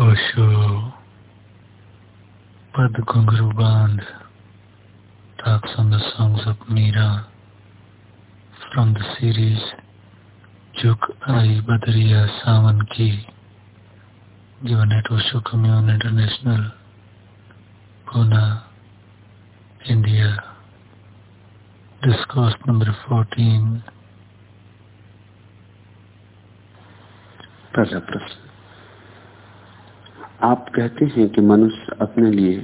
ओशो पद घुंघरू बांध talks on the songs of Meera from the series Juk Ai Badriya Sawan Ki given at Osho Commune International, Pune, India. Discourse number 14. पहला प्रश्न आप कहते हैं कि मनुष्य अपने लिए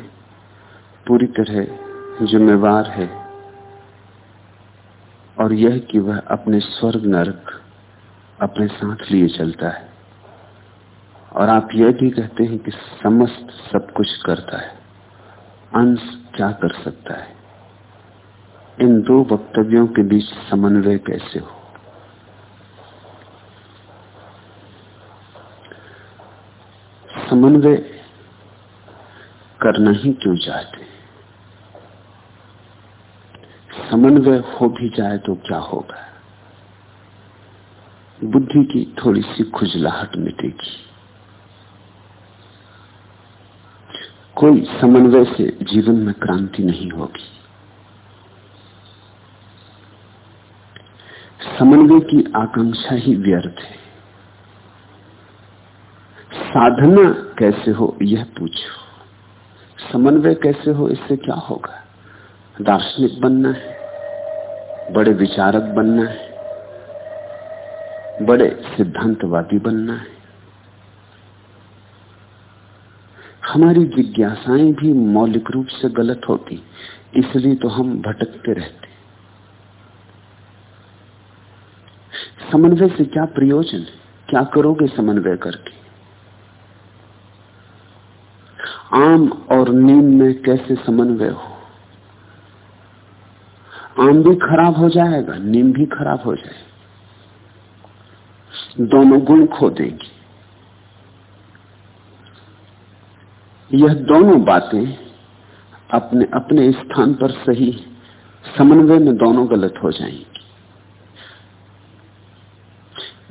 पूरी तरह जिम्मेवार है और यह कि वह अपने स्वर्ग नरक अपने साथ लिए चलता है। और आप यह भी कहते हैं कि समस्त सब कुछ करता है, अंश क्या कर सकता है? इन दो वक्तव्यों के बीच समन्वय कैसे हो? समन्वय करना ही क्यों चाहते समन्वय हो भी जाए तो क्या होगा? बुद्धि की थोड़ी सी खुजलाहट मिटेगी। कोई समन्वय से जीवन में क्रांति नहीं होगी। समन्वय की आकांक्षा ही व्यर्थ है। साधना कैसे हो, यह पूछो। समन्वय कैसे हो, इससे क्या होगा? दार्शनिक बनना है, बड़े विचारक बनना है, बड़े सिद्धांतवादी बनना है। हमारी जिज्ञासाएँ भी मौलिक रूप से गलत होती, इसलिए तो हम भटकते रहते। समन्वय से क्या प्रयोजन क्या करोगे समन्वय करके? आम और नीम में कैसे समन्वय हो? आम भी खराब हो जाएगा, नीम भी खराब हो जाए दोनों गुण खो देंगे। यह दोनों बातें अपने अपने स्थान पर सही, समन्वय में दोनों गलत हो जाएँगी।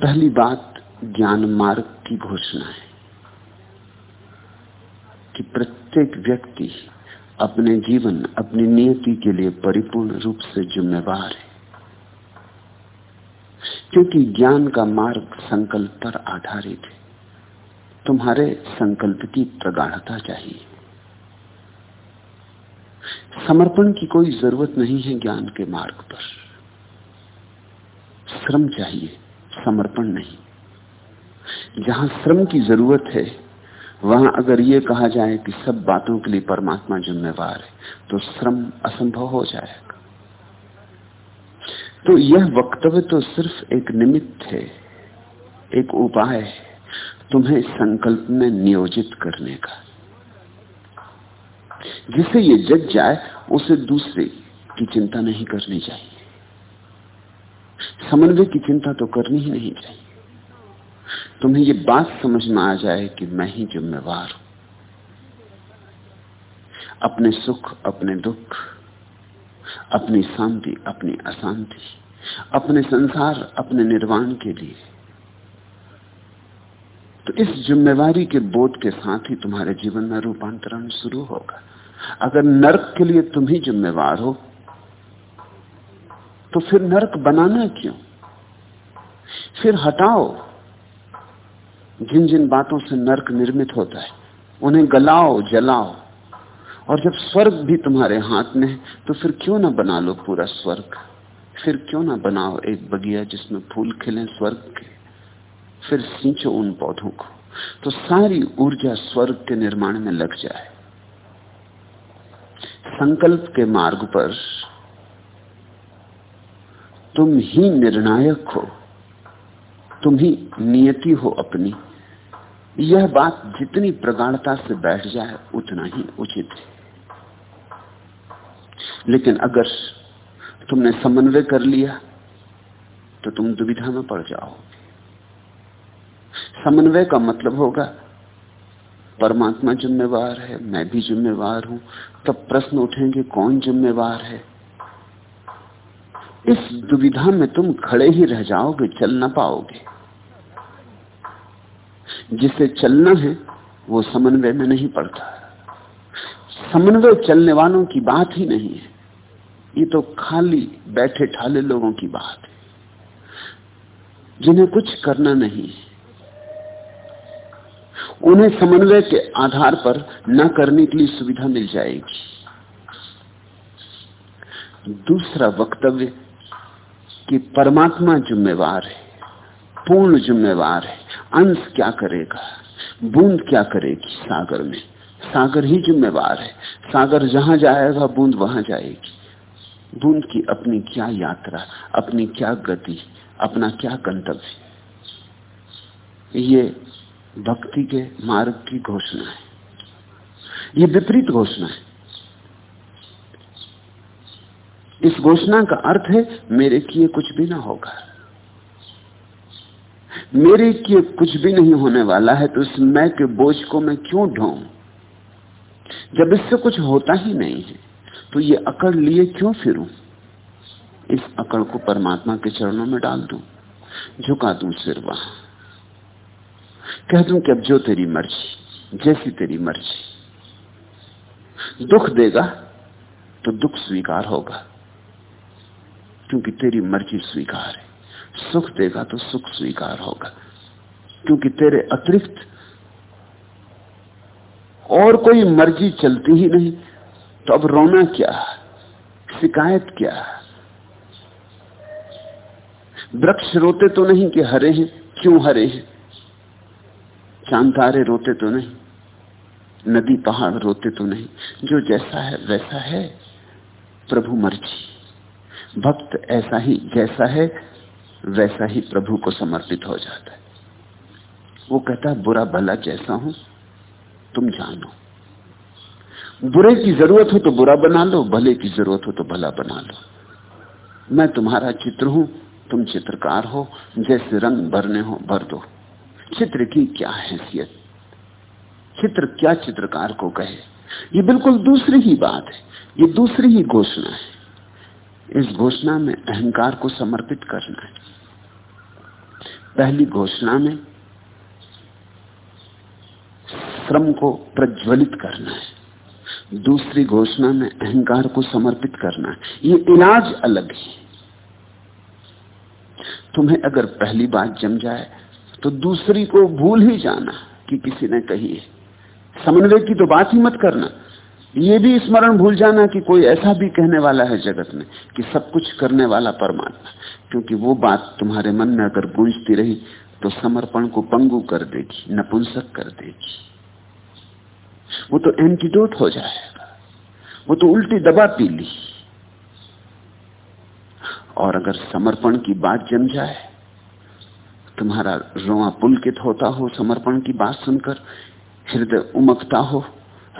पहली बात, ज्ञान मार्ग की घोषणा है कि प्रत्येक व्यक्ति अपने जीवन, अपनी नियति के लिए परिपूर्ण रूप से जिम्मेवार है। क्योंकि ज्ञान का मार्ग संकल्प पर आधारित है। तुम्हारे संकल्प की प्रगाढ़ता चाहिए। समर्पण की कोई ज़रूरत नहीं है ज्ञान के मार्ग पर। श्रम चाहिए, समर्पण नहीं। जहाँ श्रम की ज़रूरत है वहाँ अगर ये कहा जाए कि सब बातों के लिए परमात्मा जिम्मेवार है तो श्रम असंभव हो जाएगा। तो यह वक्तव्य तो सिर्फ़ एक निमित्त है, एक उपाय है, तुम्हें संकल्प में नियोजित करने का। जिसे ये जग जाए, उसे दूसरे की चिंता नहीं करनी चाहिए। समन्वय की चिंता तो करनी ही नहीं चाहिए। तुम्हें ये बात समझ में आ जाए कि मैं ही जिम्मेवार हूँ। अपने सुख, अपने दुख, अपनी शांति, अपनी अशांति, अपने संसार, अपने निर्वाण के लिए। तो इस जिम्मेवारी के बोध के साथ ही तुम्हारे जीवन में रूपांतरण शुरू होगा। अगर नरक के लिए तुम ही जिम्मेवार हो तो फिर नरक बनाना क्यों? फिर हटाओ। जिन जिन बातों से नरक निर्मित होता है, उन्हें गलाओ, जलाओ। और जब स्वर्ग भी तुम्हारे हाथ में है तो फिर क्यों ना बना लो पूरा स्वर्ग? फिर क्यों ना बनाओ एक बगिया जिसमें फूल खिले स्वर्ग के? फिर सींचो उन पौधों को तो सारी ऊर्जा स्वर्ग के निर्माण में लग जाए। संकल्प के मार्ग पर तुम ही निर्णायक हो, तुम ही नियति हो अपनी। यह बात जितनी प्रगाढ़ता से बैठ जाए, उतना ही उचित है। लेकिन अगर तुमने समन्वय कर लिया तो तुम दुविधा में पड़ जाओगे। समन्वय का मतलब होगा, परमात्मा जिम्मेवार है, मैं भी जिम्मेवार हूँ, तब प्रश्न उठेंगे, कौन जिम्मेवार है? इस दुविधा में तुम खड़े ही रह जाओगे, चल ना पाओगे। जिसे चलना है, वो समन्वय में नहीं पड़ता। समन्वय चलने वालों की बात ही नहीं है। ये तो खाली बैठे ठाले लोगों की बात है। जिन्हें कुछ करना नहीं है। उन्हें समन्वय के आधार पर न करने के लिए सुविधा मिल जाएगी। दूसरा वक्तव्य कि परमात्मा जिम्मेवार है, पूर्ण जिम्मेवार है। अंश क्या करेगा? बूंद क्या करेगी सागर में? सागर ही जिम्मेवार है। सागर जहाँ जाएगा, बूंद वहाँ जाएगी। बूंद की अपनी क्या यात्रा, अपनी क्या गति, अपना क्या गंतव्य? ये भक्ति के मार्ग की घोषणा है। ये विपरीत घोषणा है। इस घोषणा का अर्थ है, मेरे किए कुछ भी ना होगा। मेरे किए कुछ भी नहीं होने वाला है तो इस मैं के बोझ को मैं क्यों ढोऊं? जब इससे कुछ होता ही नहीं है तो ये अकड़ लिए क्यों फिरूं? इस अकड़ को परमात्मा के चरणों में डाल दूँ, झुका दूँ सिर वहाँ। कह दूँ कि अब जो तेरी मर्ज़ी, जैसी तेरी मर्ज़ी। दुख देगा तो दुख स्वीकार होगा, क्योंकि तेरी मर्ज़ी स्वीकार है। सुख देगा तो सुख स्वीकार होगा। क्योंकि तेरे अतिरिक्त और कोई मर्ज़ी चलती ही नहीं। तो अब रोना क्या शिकायत क्या वृक्ष रोते तो नहीं कि हरे हैं? क्यों हरे हैं? चाँद तारे रोते तो नहीं। नदी पहाड़ रोते तो नहीं। जो जैसा है, वैसा है। प्रभु मर्ज़ी। भक्त ऐसा ही जैसा है। वैसा ही प्रभु को समर्पित हो जाता है। वो कहता है बुरा भला जैसा हूँ, तुम जानो। बुरे की ज़रूरत हो तो बुरा बना लो, भले की ज़रूरत हो तो भला बना लो। मैं तुम्हारा चित्र हूँ, तुम चित्रकार हो, जैसे रंग भरने हो, भर दो। चित्र की क्या हैसियत? चित्र क्या चित्रकार को कहे? ये बिल्कुल दूसरी ही बात है, ये दूसरी ही घोषणा है। इस घोषणा में अहंकार को समर्पित करना है। पहली घोषणा में श्रम को प्रज्वलित करना है। दूसरी घोषणा में अहंकार को समर्पित करना है। ये इलाज अलग है। तुम्हें अगर पहली बात जम जाए तो दूसरी को भूल ही जाना कि किसी ने कही है। समन्वय की तो बात ही मत करना। ये भी स्मरण भूल जाना कि कोई ऐसा भी कहने वाला है जगत में कि सब कुछ करने वाला परमात्मा, क्योंकि वो बात तुम्हारे मन में अगर गूंजती रही तो समर्पण को पंगु कर देगी, नपुंसक कर देगी। वो तो एंटीडोट हो जाएगा। वो तो उल्टी दबा पी ली। और अगर समर्पण की बात जम जाए, तुम्हारा रोआ पुलकित होता हो, समर्पण की बात सुनकर हृदय उमकता हो,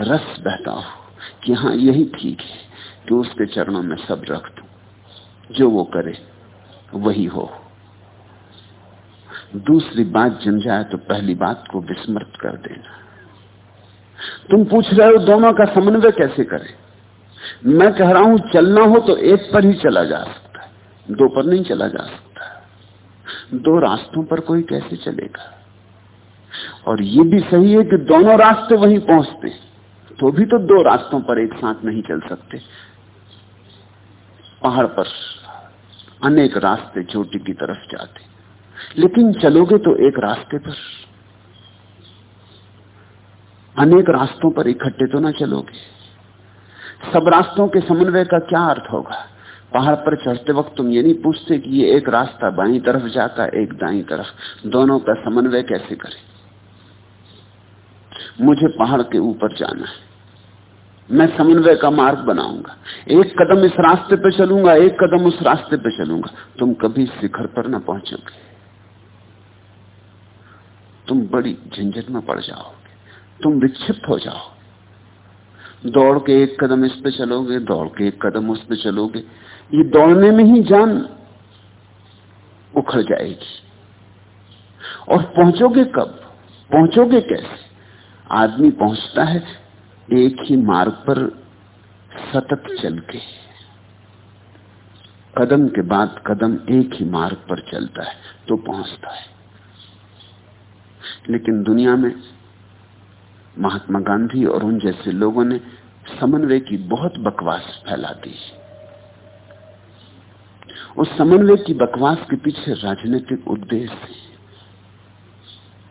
रस बहता हो। कि हाँ यही ठीक है कि उसके चरणों में सब रख दू। जो वो करे, वही हो। दूसरी बात जम जाए तो पहली बात को विस्मृत कर देना। तुम पूछ रहे हो, दोनों का समन्वय कैसे करें? मैं कह रहा हूँ, चलना हो तो एक पर ही चला जा सकता है। दो पर नहीं चला जा सकता दो रास्तों पर कोई कैसे चलेगा? और ये भी सही है कि दोनों रास्ते वहीं पहुँचते तो भी तो दो रास्तों पर एक साथ नहीं चल सकते। पहाड़ पर अनेक रास्ते चोटी की तरफ़ जाते। लेकिन चलोगे तो एक रास्ते पर। अनेक रास्तों पर इकट्ठे तो ना चलोगे। सब रास्तों के समन्वय का क्या अर्थ होगा? पहाड़ पर चढ़ते वक्त तुम ये नहीं पूछते कि ये एक रास्ता बाई तरफ़ जाता, एक दाई तरफ़। दोनों का समन्वय कैसे करें? मुझे पहाड़ के ऊपर जाना है। मैं समन्वय का मार्ग बनाऊँगा। एक कदम इस रास्ते पे चलूँगा, एक कदम उस रास्ते पे चलूँगा। तुम कभी शिखर पर ना पहुंचोगे। तुम बड़ी झंझट में पड़ जाओगे। तुम विक्षिप्त हो जाओ दौड़ के एक कदम इस पे चलोगे, दौड़ के एक कदम उस पे चलोगे। ये दौड़ने में ही जान उखड़ जाएगी। और पहुंचोगे कब? पहुंचोगे कैसे? आदमी पहुँचता है एक ही मार्ग पर सतत चल के कदम के बाद कदम एक ही मार्ग पर चलता है तो पहुँचता है। लेकिन दुनिया में महात्मा गांधी और उन जैसे लोगों ने समन्वय की बहुत बकवास फैला दी उस समन्वय की बकवास के पीछे राजनीतिक उद्देश्य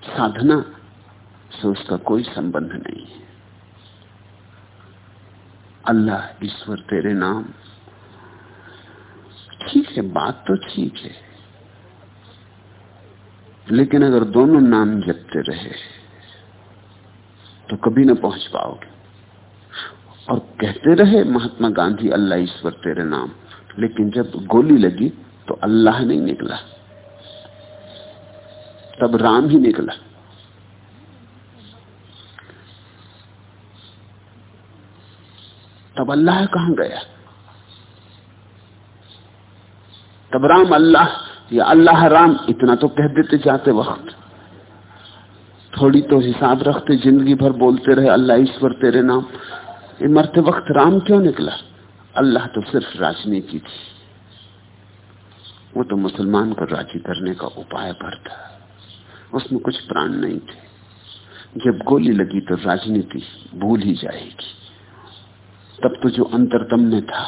साधना से उसका कोई संबंध नहीं है। अल्लाह ईश्वर तेरे नाम। ठीक है, बात तो ठीक है। लेकिन अगर दोनों नाम जपते रहे तो कभी ना पहुँच पाओगे। और कहते रहे, महात्मा गांधी, अल्लाह ईश्वर तेरे नाम। लेकिन जब गोली लगी तो अल्लाह नहीं निकला। तब राम ही निकला। तब अल्लाह कहाँ गया? तब राम अल्लाह, या अल्लाह राम, इतना तो कह देते जाते वक्त। थोड़ी तो हिसाब रखते, ज़िंदगी भर बोलते रहे, अल्लाह ईश्वर तेरे नाम। ये मरते वक्त राम क्यों निकला? अल्लाह तो सिर्फ़ राजनीति थी। वो तो मुसलमान को राज़ी करने का उपाय भर था। उसमें कुछ प्राण नहीं थे। जब गोली लगी तो राजनीति भूल ही जाएगी। तब तो जो अंतरतम में था,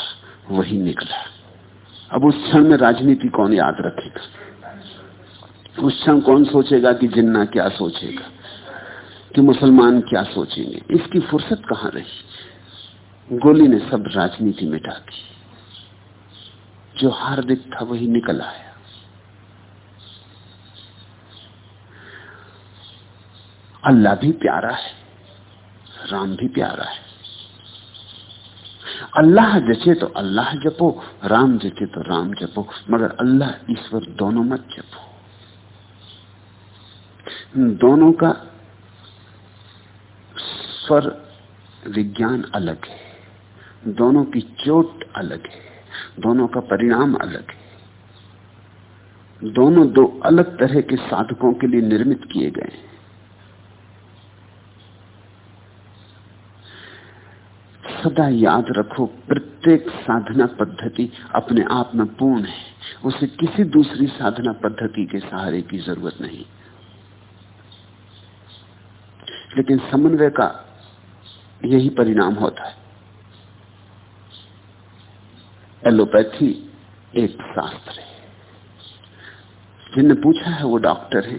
वही निकला। अब उस क्षण में राजनीति कौन याद रखेगा? उस क्षण कौन सोचेगा कि जिन्ना क्या सोचेगा, कि मुसलमान क्या सोचेंगे? इसकी फुर्सत कहाँ रही? गोली ने सब राजनीति मिटा दी जो हार्दिक था, वही निकल आया। अल्लाह भी प्यारा है, राम भी प्यारा है। अल्लाह जचे तो अल्लाह जपो, राम जचे तो राम जपो, मगर अल्लाह ईश्वर दोनों मत जपो। दोनों का स्वर विज्ञान अलग है, दोनों की चोट अलग है, दोनों का परिणाम अलग है। दोनों दो अलग तरह के साधकों के लिए निर्मित किए गए हैं। सदा याद रखो, प्रत्येक साधना पद्धति अपने आप में पूर्ण है। उसे किसी दूसरी साधना पद्धति के सहारे की ज़रूरत नहीं। लेकिन समन्वय का यही परिणाम होता है। एलोपैथी एक शास्त्र है। जिनने पूछा है वो डॉक्टर है,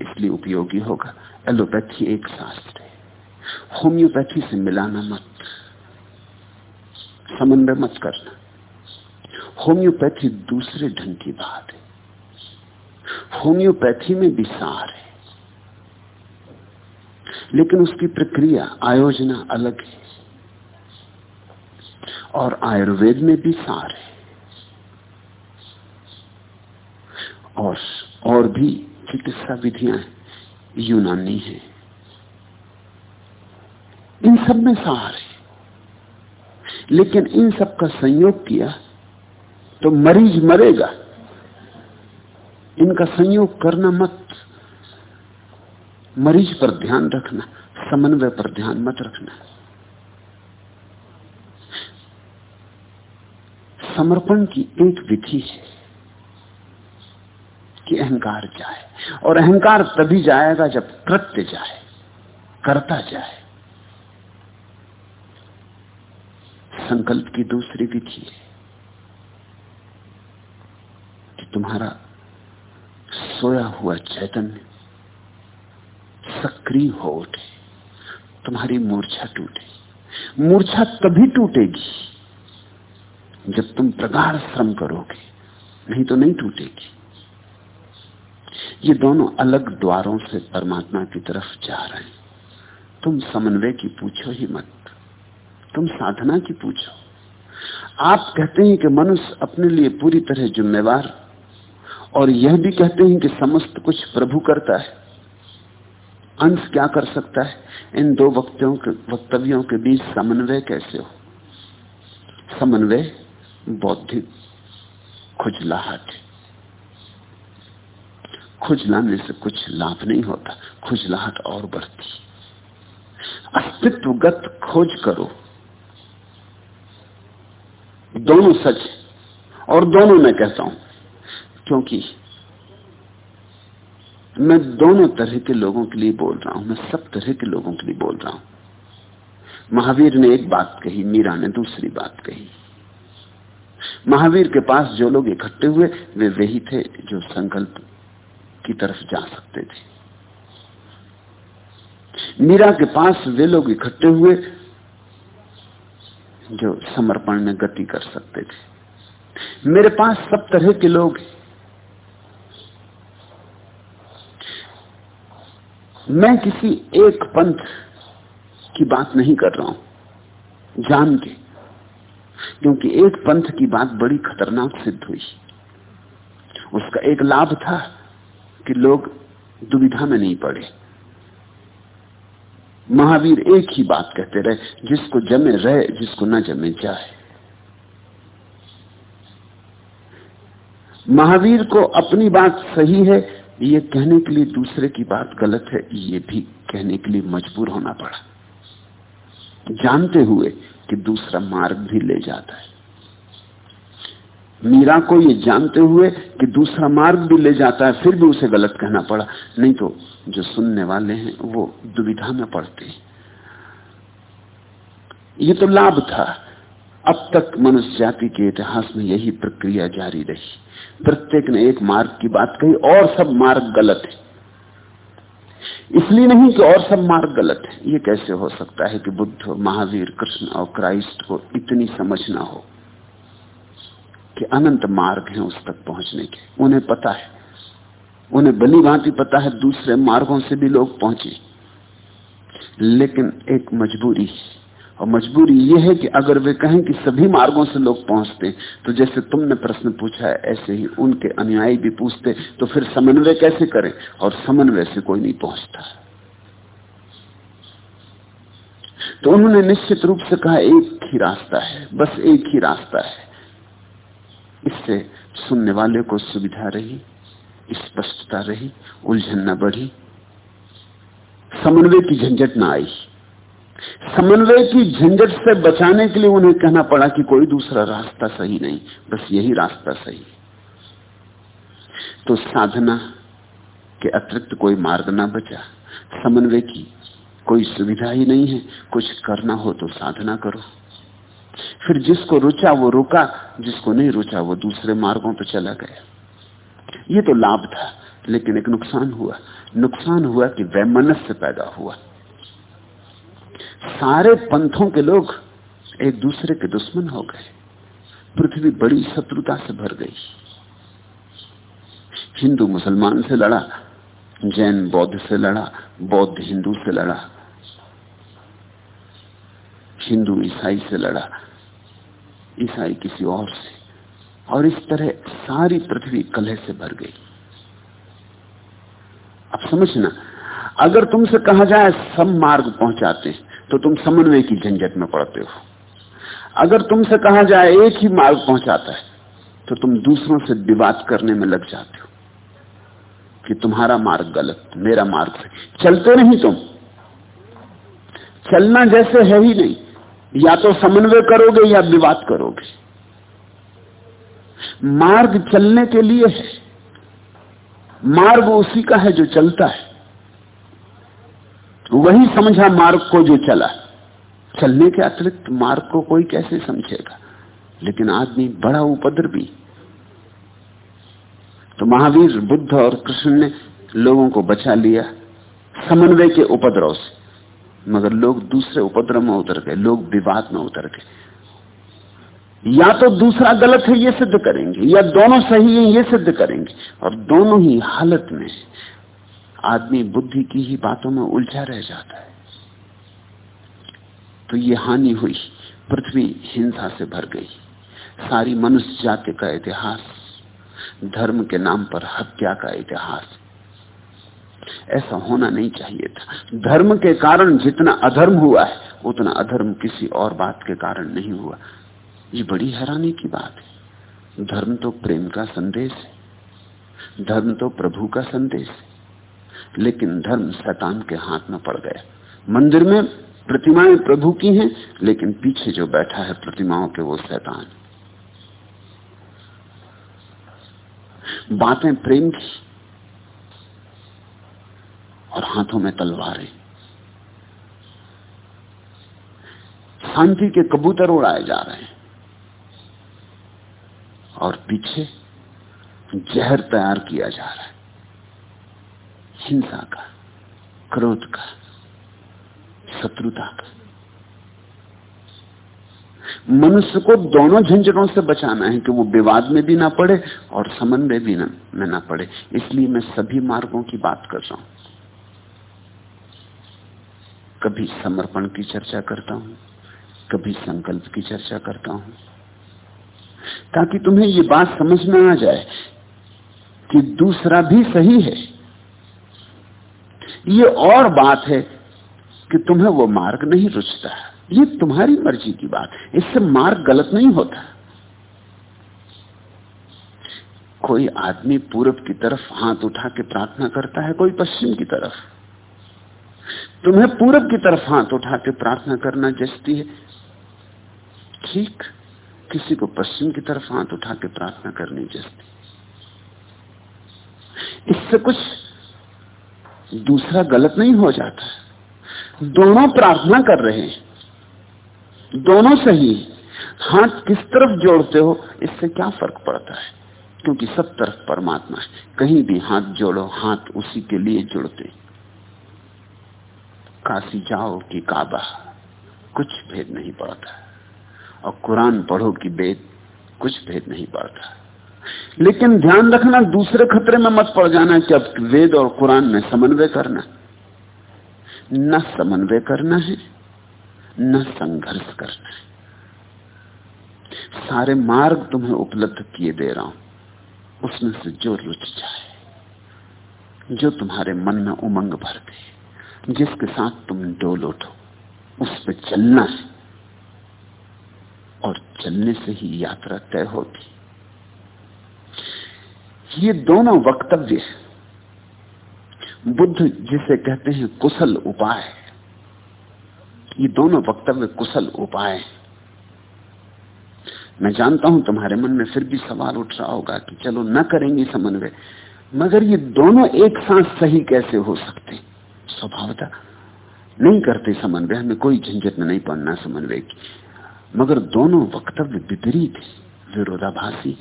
इसलिए उपयोगी होगा। एलोपैथी एक शास्त्र है। होम्योपैथी से मिलाना मत। समन्वय मत करना। होम्योपैथी दूसरे ढंग की बात है। होम्योपैथी में भी सार है। लेकिन उसकी प्रक्रिया, आयोजना अलग है। और आयुर्वेद में भी सार है। और और भी चिकित्सा विधियाँ यूनानी है। इन सब में सार है। लेकिन इन सब का संयोग किया तो मरीज़ मरेगा। इनका संयोग करना मत। मरीज़ पर ध्यान रखना, समन्वय पर ध्यान मत रखना। समर्पण की एक विधि है कि अहंकार जाए, और अहंकार तभी जाएगा जब कृत्य जाए, करता जाए। संकल्प की दूसरी विधि कि तुम्हारा सोया हुआ चैतन्य सक्रिय हो उठे, तुम्हारी मूर्छा टूटे। मूर्छा तभी टूटेगी। जब तुम प्रगाढ़ श्रम करोगे, नहीं तो नहीं टूटेगी। ये दोनों अलग द्वारों से परमात्मा की तरफ़ जा रहे हैं। तुम समन्वय की पूछो ही मत। तुम साधना की पूछो। आप कहते हैं कि मनुष्य अपने लिए पूरी तरह जिम्मेवार, और यह भी कहते हैं कि समस्त कुछ प्रभु करता है। अंश क्या कर सकता है? इन दो वक्तों के, वक्तव्यों के बीच समन्वय कैसे हो? समन्वय बौद्धिक, खुजलाहट। खुजलाने से कुछ लाभ नहीं होता, खुजलाहट और बढ़ती। अस्तित्वगत खोज करो। दोनों सच और दोनों मैं कहता हूँ, क्योंकि मैं दोनों तरह के लोगों के लिए बोल रहा हूँ, मैं सब तरह के लोगों के लिए बोल रहा हूँ। महावीर ने एक बात कही, मीरा ने दूसरी बात कही। महावीर के पास जो लोग इकट्ठे हुए, वे वही थे जो संकल्प की तरफ़ जा सकते थे। मीरा के पास वे लोग इकट्ठे हुए जो समर्पण में गति कर सकते थे। मेरे पास सब तरह के लोग मैं किसी एक पंथ की बात नहीं कर रहा हूँ, जान के, क्योंकि एक पंथ की बात बड़ी खतरनाक सिद्ध हुई। उसका एक लाभ था कि लोग दुविधा में नहीं पड़े। महावीर एक ही बात कहते रहे, जिसको जमे रहे, जिसको न जमे जाए। महावीर को अपनी बात सही है, ये कहने के लिए दूसरे की बात गलत है, ये भी कहने के लिए मजबूर होना पड़ा। जानते हुए कि दूसरा मार्ग भी ले जाता है। मीरा को ये जानते हुए कि दूसरा मार्ग भी ले जाता है, फिर भी उसे गलत कहना पड़ा। नहीं तो जो सुनने वाले हैं, वो दुविधा में पड़ते ये तो लाभ था। अब तक मनुष्य जाति के इतिहास में यही प्रक्रिया जारी रही। प्रत्येक ने एक मार्ग की बात कही, और सब मार्ग गलत है। इसलिए नहीं कि और सब मार्ग गलत है। ये कैसे हो सकता है कि बुद्ध, महावीर, कृष्ण और क्राइस्ट को इतनी समझ ना हो? कि अनंत मार्ग हैं उस तक पहुँचने के। उन्हें पता है। उन्हें बली भांति पता है, दूसरे मार्गों से भी लोग पहुँचे। लेकिन एक मजबूरी और मजबूरी यह है कि अगर वे कहें कि सभी मार्गों से लोग पहुँचते तो जैसे तुमने प्रश्न पूछा है ऐसे ही उनके अनुयायी भी पूछते तो फिर समन्वय कैसे करें? और समन्वय से कोई नहीं पहुँचता। तो उन्होंने निश्चित रूप से कहा, एक ही रास्ता है। बस एक ही रास्ता है। इससे सुनने वाले को सुविधा रही, स्पष्टता रही, उलझन न बढ़ी। समन्वय की झंझट ना आई। समन्वय की झंझट से बचाने के लिए उन्हें कहना पड़ा कि कोई दूसरा रास्ता सही नहीं, बस यही रास्ता सही। तो साधना के अतिरिक्त कोई मार्ग ना बचा। समन्वय की कोई सुविधा ही नहीं है। कुछ करना हो तो साधना करो। फिर जिसको रुचा वो रुका, जिसको नहीं रुचा वो दूसरे मार्गों पर चला गया। ये तो लाभ था, लेकिन एक नुकसान हुआ। नुकसान हुआ कि वैमनस्य पैदा हुआ। सारे पंथों के लोग एक दूसरे के दुश्मन हो गए। पृथ्वी बड़ी शत्रुता से भर गई। हिंदू मुसलमान से लड़ा, जैन बौद्ध से लड़ा, बौद्ध हिंदू से लड़ा, हिंदू ईसाई से लड़ा। ईसाई किसी और से। और इस तरह सारी पृथ्वी कलह से भर गई। अब समझना, अगर तुमसे कहा जाए सब मार्ग पहुंचाते तो तुम समन्वय की झंझट में पड़ते हो। अगर तुमसे कहा जाए एक ही मार्ग पहुंचाता है तो तुम दूसरों से विवाद करने में लग जाते हो कि तुम्हारा मार्ग गलत, मेरा मार्ग सही। चलते नहीं तुम। चलना जैसे है ही नहीं। या तो समन्वय करोगे या विवाद करोगे। मार्ग चलने के लिए है। मार्ग उसी का है जो चलता है। वही समझा मार्ग को जो चला। चलने के अतिरिक्त मार्ग को कोई कैसे समझेगा? लेकिन आदमी बड़ा उपद्रवी। तो महावीर, बुद्ध और कृष्ण ने लोगों को बचा लिया। समन्वय के उपद्रव से। मगर लोग दूसरे उपद्रव में उतर गए, लोग विवाद में उतर गए। या तो दूसरा गलत है, ये सिद्ध करेंगे, या दोनों सही है, ये सिद्ध करेंगे। और दोनों ही हालत में आदमी बुद्धि की ही बातों में उलझा रह जाता है। तो ये हानि हुई, पृथ्वी हिंसा से भर गई, सारी मनुष्य जाति का इतिहास, धर्म के नाम पर हत्या का इतिहास ऐसा होना नहीं चाहिए था। धर्म के कारण जितना अधर्म हुआ है, उतना अधर्म किसी और बात के कारण नहीं हुआ। ये बड़ी हैरानी की बात है। धर्म तो प्रेम का संदेश है। धर्म तो प्रभु का संदेश है। लेकिन धर्म शैतान के हाथ में पड़ गया। मंदिर में प्रतिमाएँ प्रभु की हैं, लेकिन पीछे जो बैठा है प्रतिमाओं के वो शैतान। बातें प्रेम की। और हाथों में तलवारें। शांति के कबूतर उड़ाए जा रहे हैं। और पीछे जहर तैयार किया जा रहा है। हिंसा का, क्रोध का, शत्रुता का। मनुष्य को दोनों झंझटों से बचाना है कि वो विवाद में भी ना पड़े और समन्वय भी ना, में ना पड़े। इसलिए मैं सभी मार्गों की बात कर रहा हूँ। कभी समर्पण की चर्चा करता हूँ, कभी संकल्प की चर्चा करता हूँ, ताकि तुम्हें ये बात समझ में आ जाए कि दूसरा भी सही है। ये और बात है कि तुम्हें वो मार्ग नहीं रुचता। ये तुम्हारी मर्ज़ी की बात। इससे मार्ग गलत नहीं होता। कोई आदमी पूरब की तरफ़ हाथ उठा के प्रार्थना करता है, कोई पश्चिम की तरफ़। तुम्हें पूरब की तरफ़ हाथ उठा के प्रार्थना करना जचती है। ठीक, किसी को पश्चिम की तरफ़ हाथ उठा के प्रार्थना करनी जचती इससे कुछ दूसरा गलत नहीं हो जाता। दोनों प्रार्थना कर रहे हैं। दोनों सही हाथ किस तरफ़ जोड़ते हो, इससे क्या फ़र्क पड़ता है? क्योंकि सब तरफ़ परमात्मा है। कहीं भी हाथ जोड़ो, हाथ उसी के लिए जुड़ते काशी जाओ कि काबा। कुछ भेद नहीं पड़ता। और कुरान पढ़ो कि वेद कुछ भेद नहीं पड़ता। लेकिन ध्यान रखना, दूसरे खतरे में मत पड़ जाना कि अब वेद और कुरान में समन्वय करना। न समन्वय करना है, न संघर्ष करना है। सारे मार्ग तुम्हें उपलब्ध किए दे रहा हूँ। उसमें से जो रुच जाए, जो तुम्हारे मन में उमंग भर दे। जिसके साथ तुम डोल उठो, उस पर चलना है। और चलने से ही यात्रा तय होती ये दोनों वक्तव्य बुद्ध जिसे कहते हैं कुशल उपाय ये दोनों वक्तव्य कुशल उपाय मैं जानता हूँ तुम्हारे मन में फिर भी सवाल उठ रहा होगा कि चलो न करेंगे समन्वय, मगर ये दोनों एक साथ सही कैसे हो सकते स्वभावता। नहीं करते समन्वय, हमें कोई झंझट में नहीं पड़ना समन्वय की। मगर दोनों वक्तव्य विपरीत विरोधाभासी।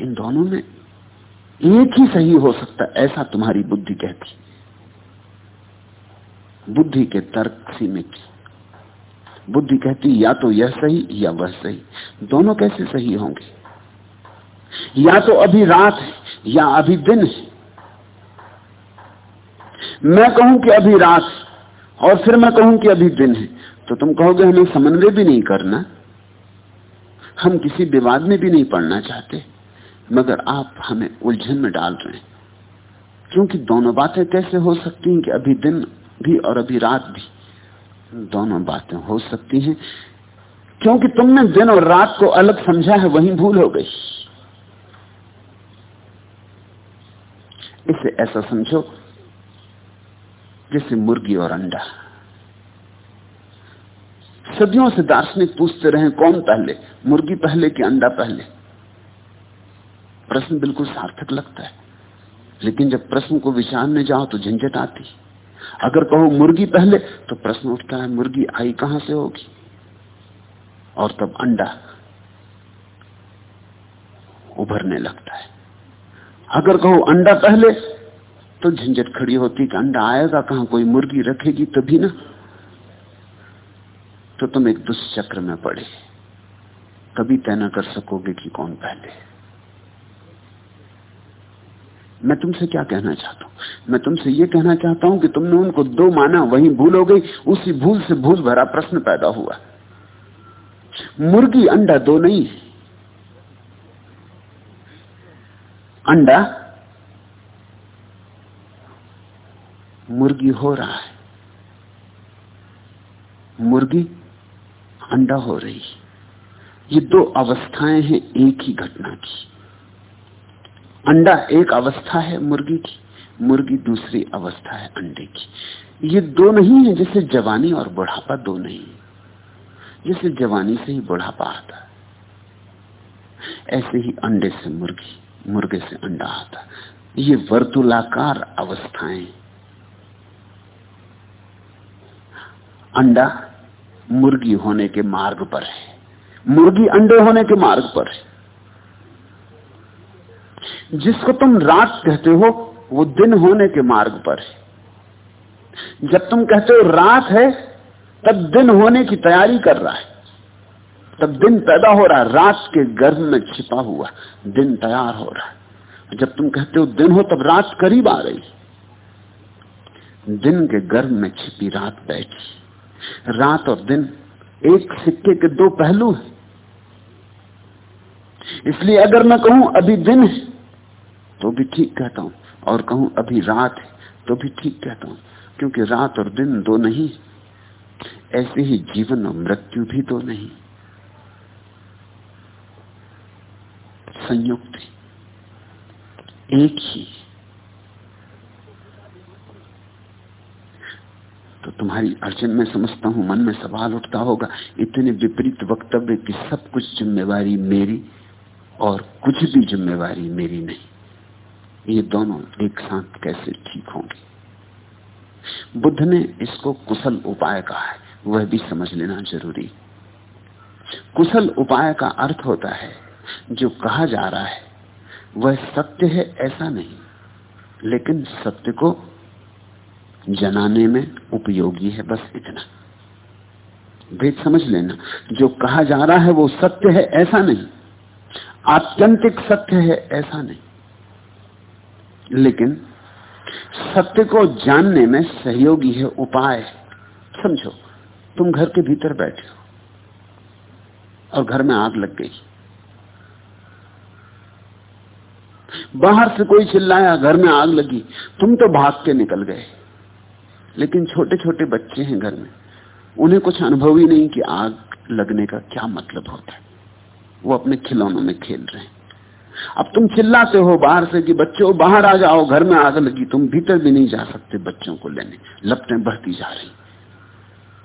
इन दोनों में एक ही सही हो सकता, ऐसा तुम्हारी बुद्धि कहती। बुद्धि के तर्क सीमित बुद्धि कहती, या तो यह सही, या वह सही। दोनों कैसे सही होंगे? या तो अभी रात है, या अभी दिन है। मैं कहूँ कि अभी रात और फिर मैं कहूँ कि अभी दिन है। तो तुम कहोगे, हमें समन्वय भी नहीं करना। हम किसी विवाद में भी नहीं पड़ना चाहते, मगर आप हमें उलझन में डाल रहे हैं। क्योंकि दोनों बातें कैसे हो सकती हैं कि अभी दिन भी और अभी रात भी? दोनों बातें हो सकती हैं, क्योंकि तुमने दिन और रात को अलग समझा है, वही भूल हो गई। इसे ऐसा समझो जैसे मुर्गी और अंडा। सदियों से दार्शनिक पूछते रहे, कौन पहले, मुर्गी पहले कि अंडा पहले? प्रश्न बिल्कुल सार्थक लगता है। लेकिन जब प्रश्न को विचारने जाओ तो झंझट आती अगर कहो मुर्गी पहले तो प्रश्न उठता है, मुर्गी आई कहाँ से होगी? और तब अंडा उभरने लगता है। अगर कहो अंडा पहले तो झंझट खड़ी होती कि अंडा आएगा, कहाँ कोई मुर्गी रखेगी तभी ना। तो तुम एक दुष्चक्र में पड़े। कभी तय न कर सकोगे कि कौन पहले। मैं तुमसे क्या कहना चाहता हूँ? मैं तुमसे ये कहना चाहता हूँ कि तुमने उनको दो माना, वही भूल हो गई। उसी भूल से भूल भरा प्रश्न पैदा हुआ। मुर्गी अंडा दो नहीं। अंडा मुर्गी हो रहा है। मुर्गी अंडा हो रही ये दो अवस्थाएँ हैं एक ही घटना की। अंडा एक अवस्था है मुर्गी की, मुर्गी दूसरी अवस्था है अंडे की। ये दो नहीं है जैसे जवानी और बुढ़ापा दो नहीं जैसे जवानी से ही बुढ़ापा आता ऐसे ही अंडे से मुर्गी, मुर्गे से अंडा आता ये वर्तुलाकार अवस्थाएँ अंडा मुर्गी होने के मार्ग पर है। मुर्गी अंडे होने के मार्ग पर है। जिसको तुम रात कहते हो, वो दिन होने के मार्ग पर है। जब तुम कहते हो रात है, तब दिन होने की तैयारी कर रहा है। तब दिन पैदा हो रहा है, रात के गर्भ में छिपा हुआ दिन तैयार हो रहा है। जब तुम कहते हो दिन हो, तब रात करीब आ रही। दिन के गर्भ में छिपी रात बैठी। रात और दिन एक सिक्के के दो पहलू हैं। इसलिए अगर मैं कहूँ अभी दिन है तो भी ठीक कहता हूँ, और कहूँ अभी रात है तो भी ठीक कहता हूँ, क्योंकि रात और दिन दो नहीं ऐसे ही जीवन और मृत्यु भी दो नहीं संयुक्त एक ही तो तुम्हारी अड़चन में समझता हूँ, मन में सवाल उठता होगा, इतने विपरीत वक्तव्य कि सब कुछ जिम्मेवारी मेरी और कुछ भी जिम्मेवारी मेरी नहीं। ये दोनों एक साथ कैसे ठीक होंगे? बुद्ध ने इसको कुशल उपाय कहा है, वह भी समझ लेना ज़रूरी। कुशल उपाय का अर्थ होता है, जो कहा जा रहा है, वह सत्य है ऐसा नहीं, लेकिन सत्य को जनाने में उपयोगी है, बस इतना। भेद समझ लेना। जो कहा जा रहा है वो सत्य है, ऐसा नहीं। आत्यंतिक सत्य है, ऐसा नहीं। लेकिन सत्य को जानने में सहयोगी है, उपाय समझो, तुम घर के भीतर बैठे हो और घर में आग लग गई। बाहर से कोई चिल्लाया, घर में आग लगी, तुम तो भाग के निकल गए। लेकिन छोटे छोटे बच्चे हैं घर में, उन्हें कुछ अनुभव ही नहीं कि आग लगने का क्या मतलब होता है। वो अपने खिलौनों में खेल रहे हैं। अब तुम चिल्लाते हो बाहर से कि बच्चों, बाहर आ जाओ, घर में आग लगी, तुम भीतर भी नहीं जा सकते बच्चों को लेने। लपटें बढ़ती जा रही।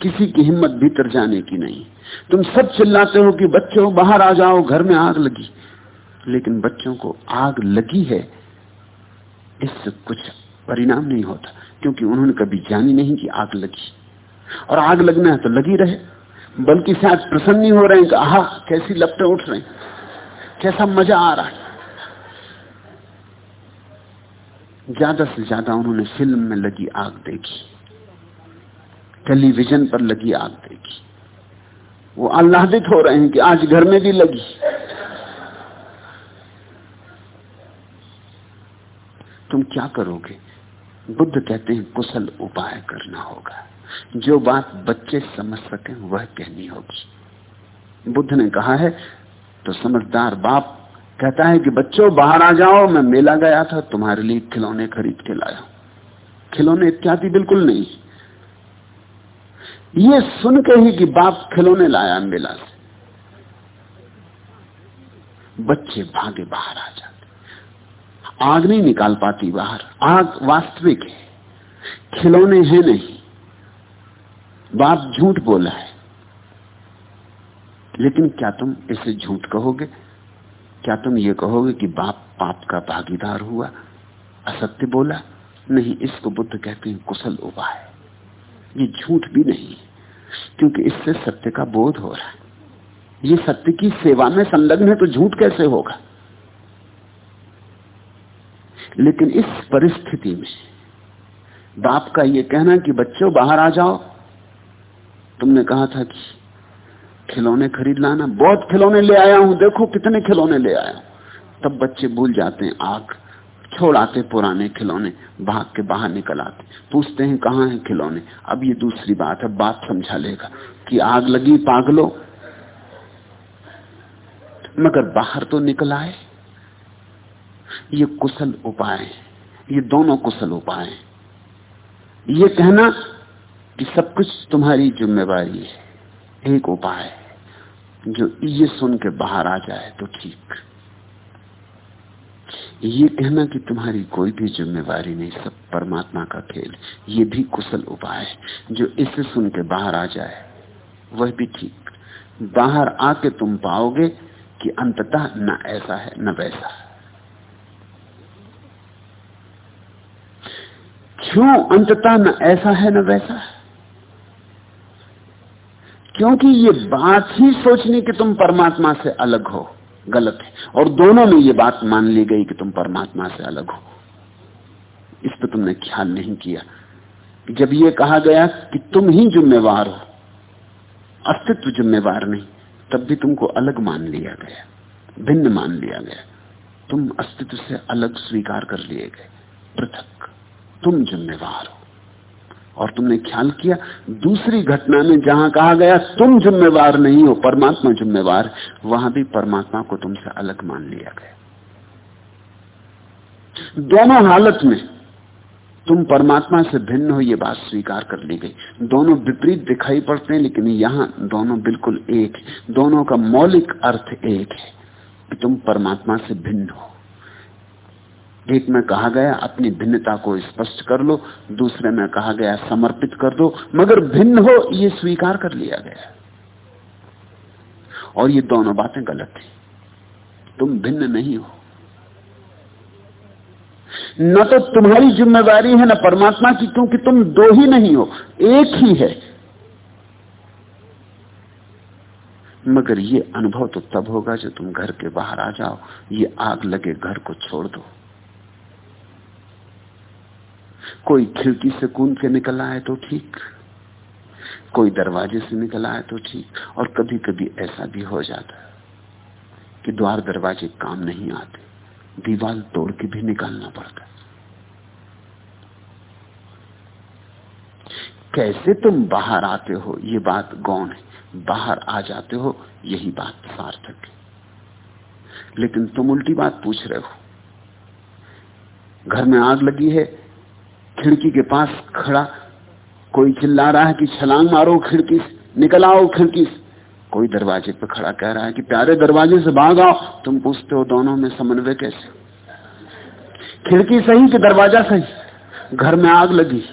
किसी की हिम्मत भीतर जाने की नहीं। तुम सब चिल्लाते हो कि बच्चों, बाहर आ जाओ, घर में आग लगी। लेकिन बच्चों को आग लगी है, इससे कुछ परिणाम नहीं होता। क्योंकि उन्होंने कभी जानी नहीं कि आग लगी। और आग लगना है तो लगी रहे, बल्कि शायद प्रसन्न नहीं हो रहे हैं कि आह, कैसी लपटे उठ रहे कैसा मज़ा आ रहा है। ज़्यादा से ज़्यादा उन्होंने फ़िल्म में लगी आग देखी, टेलीविज़न पर लगी आग देखी। वो आह्लादित हो रहे हैं कि आज घर में भी लगी। तुम क्या करोगे? बुद्ध कहते हैं, कुशल उपाय करना होगा। जो बात बच्चे समझ सके, वह कहनी होगी। बुद्ध ने कहा है तो समझदार बाप कहता है कि बच्चों, बाहर आ जाओ, मैं मेला गया था, तुम्हारे लिए खिलौने खरीद के लाया खिलौने इत्यादि बिल्कुल नहीं। ये सुन के ही कि बाप खिलौने लाया मेला से। बच्चे भागे बाहर आ जाते। आग नहीं निकाल पाती बाहर। आग वास्तविक है। खिलौने हैं नहीं। बाप झूठ बोला है। लेकिन क्या तुम इसे झूठ कहोगे? क्या तुम ये कहोगे कि बाप पाप का भागीदार हुआ, असत्य बोला? नहीं, इसको बुद्ध कहते हैं कुशल उपाय। है। ये झूठ भी नहीं क्योंकि इससे सत्य का बोध हो रहा है। ये सत्य की सेवा में संलग्न है तो झूठ कैसे होगा? लेकिन इस परिस्थिति में बाप का यह कहना कि बच्चों, बाहर आ जाओ। तुमने कहा था कि खिलौने खरीद लाना। बहुत खिलौने ले आया हूँ। देखो कितने खिलौने ले आया तब बच्चे भूल जाते हैं, आग छोड़ आते पुराने खिलौने, भाग के बाहर निकल आते। पूछते हैं, कहाँ है खिलौने? अब ये दूसरी बात है बात समझा लेगा कि आग लगी, पागलो। मगर बाहर तो निकल आए। ये कुशल उपाय है। ये दोनों कुशल उपाय हैं। ये कहना कि सब कुछ तुम्हारी जिम्मेवारी है। एक उपाय है। जो ये सुन के बाहर आ जाए तो ठीक। ये कहना कि तुम्हारी कोई भी जिम्मेवारी नहीं, सब परमात्मा का खेल। ये भी कुशल उपाय है। जो इसे सुन के बाहर आ जाए, वह भी ठीक। बाहर आके तुम पाओगे कि अंततः न ऐसा है, न वैसा है। क्यों अंततः न ऐसा है न वैसा है? क्योंकि ये बात ही सोचनी कि तुम परमात्मा से अलग हो, गलत है। और दोनों में ये बात मान ली गई कि तुम परमात्मा से अलग हो। इस पर तुमने ख्याल नहीं किया। जब ये कहा गया कि तुम ही जिम्मेवार हो, अस्तित्व जिम्मेवार नहीं, तब भी तुमको अलग मान लिया गया, भिन्न मान लिया गया। तुम अस्तित्व से अलग स्वीकार कर लिए गए, पृथक। तुम जिम्मेवार हो। और तुमने ख्याल किया, दूसरी घटना में जहाँ कहा गया, तुम जिम्मेवार नहीं हो, परमात्मा जिम्मेवार, वहाँ भी परमात्मा को तुमसे अलग मान लिया गया। दोनों हालत में तुम परमात्मा से भिन्न हो, ये बात स्वीकार कर ली गई। दोनों विपरीत दिखाई पड़ते हैं, लेकिन यहाँ दोनों बिल्कुल एक दोनों का मौलिक अर्थ एक है कि तुम परमात्मा से भिन्न हो। एक में कहा गया, अपनी भिन्नता को स्पष्ट कर लो, दूसरे में कहा गया, समर्पित कर दो, मगर भिन्न हो, ये स्वीकार कर लिया गया। और ये दोनों बातें गलत थी। तुम भिन्न नहीं हो। न तो तुम्हारी ज़िम्मेदारी है, न परमात्मा की, क्योंकि तुम दो ही नहीं हो, एक ही है। मगर ये अनुभव तो तब होगा जब तुम घर के बाहर आ जाओ, ये आग लगे घर को छोड़ दो। कोई खिड़की से कूद के निकल आए तो ठीक, कोई दरवाजे से निकल आए तो ठीक, और कभी कभी ऐसा भी हो जाता है कि द्वार दरवाजे काम नहीं आते, दीवार तोड़ के भी निकालना पड़ता। कैसे तुम बाहर आते हो, ये बात गौण है, बाहर आ जाते हो, यही बात सार्थक है। लेकिन तुम उल्टी बात पूछ रहे हो, घर में आग लगी है खिड़की के पास खड़ा। कोई चिल्ला रहा है कि छलांग मारो खिड़की से। निकल आओ खिड़की से। कोई दरवाजे पर खड़ा कह रहा है कि प्यारे दरवाजे से भाग आओ। तुम पूछते हो दोनों में समन्वय कैसे? खिड़की सही कि दरवाज़ा सही? घर में आग लगी।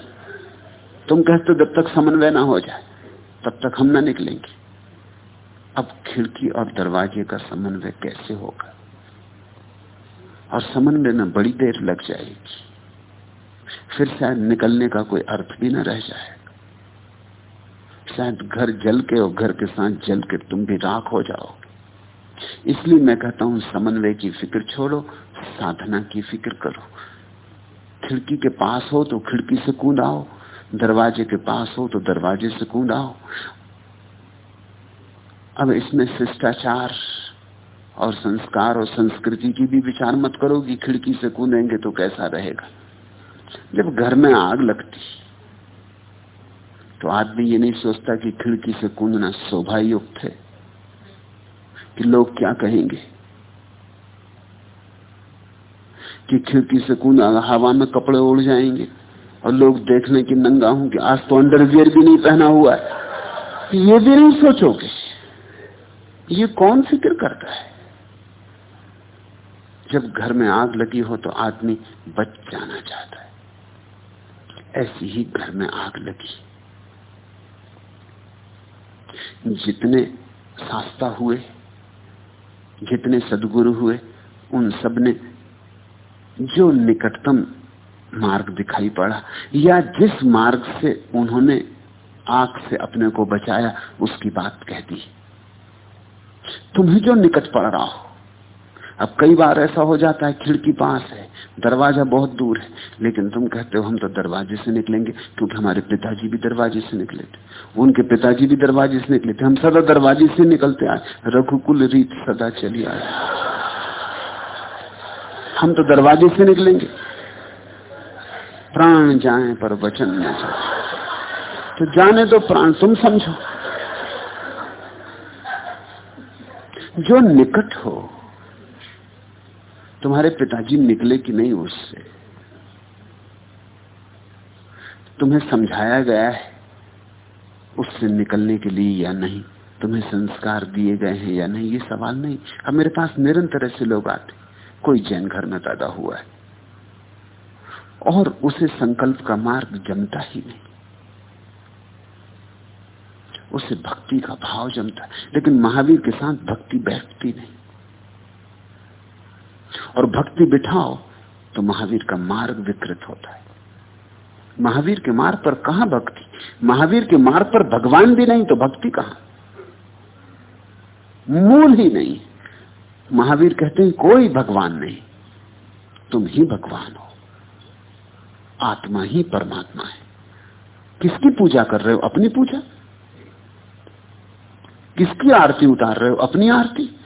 तुम कहते हो जब तक समन्वय ना हो जाए, तब तक हम ना निकलेंगे। अब खिड़की और दरवाजे का समन्वय कैसे होगा? और समन्वय में बड़ी देर लग जाएगी। फिर शायद निकलने का कोई अर्थ भी ना रह जाए। शायद घर जल के और घर के साथ जल के तुम भी राख हो जाओ। इसलिए मैं कहता हूँ, समन्वय की फ़िक्र छोड़ो, साधना की फ़िक्र करो। खिड़की के पास हो तो खिड़की से कूद आओ दरवाजे के पास हो तो दरवाजे से कूद आओ अब इसमें शिष्टाचार और संस्कार और संस्कृति की भी विचार मत करो कि खिड़की से कूदेंगे तो कैसा रहेगा। जब घर में आग लगती तो आदमी ये नहीं सोचता कि खिड़की से कूदना शोभा युक्त है कि लोग क्या कहेंगे। कि खिड़की से कूदा हवा में कपड़े उड़ जाएँगे और लोग देखने की नंगा हूँ कि आज तो अंडरवियर भी नहीं पहना हुआ है ये भी नहीं सोचोगे। ये कौन फ़िक्र करता है? जब घर में आग लगी हो तो आदमी बच जाना चाहता है। ऐसी ही घर में आग लगी। जितने शास्ता हुए, जितने सदगुरु हुए, उन सबने जो निकटतम मार्ग दिखाई पड़ा, या जिस मार्ग से उन्होंने आग से अपने को बचाया, उसकी बात कह दी। तुम्हें जो निकट पड़ रहा हो। अब कई बार ऐसा हो जाता है, खिड़की पास है दरवाज़ा बहुत दूर है, लेकिन तुम कहते हो हम तो दरवाजे से निकलेंगे, क्योंकि हमारे पिताजी भी दरवाजे से निकले थे। उनके पिताजी भी दरवाजे से निकले थे। हम सदा दरवाजे से निकलते आए, रघुकुल रीत सदा चली आए। हम तो दरवाजे से निकलेंगे। प्राण जाए पर वचन न जाए। तो जाने दो प्राण, तुम समझो। जो निकट हो तुम्हारे पिताजी निकले कि नहीं उससे? तुम्हें समझाया गया है उससे निकलने के लिए या नहीं? तुम्हें संस्कार दिए गए हैं या नहीं? ये सवाल नहीं। अब मेरे पास निरंतर ऐसे लोग आते कोई जैन घर में पैदा हुआ है। और उसे संकल्प का मार्ग जमता ही नहीं। उसे भक्ति का भाव जमता लेकिन महावीर के साथ भक्ति बैठती नहीं। और भक्ति बिठाओ तो महावीर का मार्ग विकृत होता है। महावीर के मार्ग पर कहा भक्ति? महावीर के मार्ग पर भगवान भी नहीं तो भक्ति कहाँ? मूल ही नहीं। महावीर कहते हैं, कोई भगवान नहीं। तुम ही भगवान हो। आत्मा ही परमात्मा है। किसकी पूजा कर रहे हो? अपनी पूजा? किसकी आरती उतार रहे हो? अपनी आरती?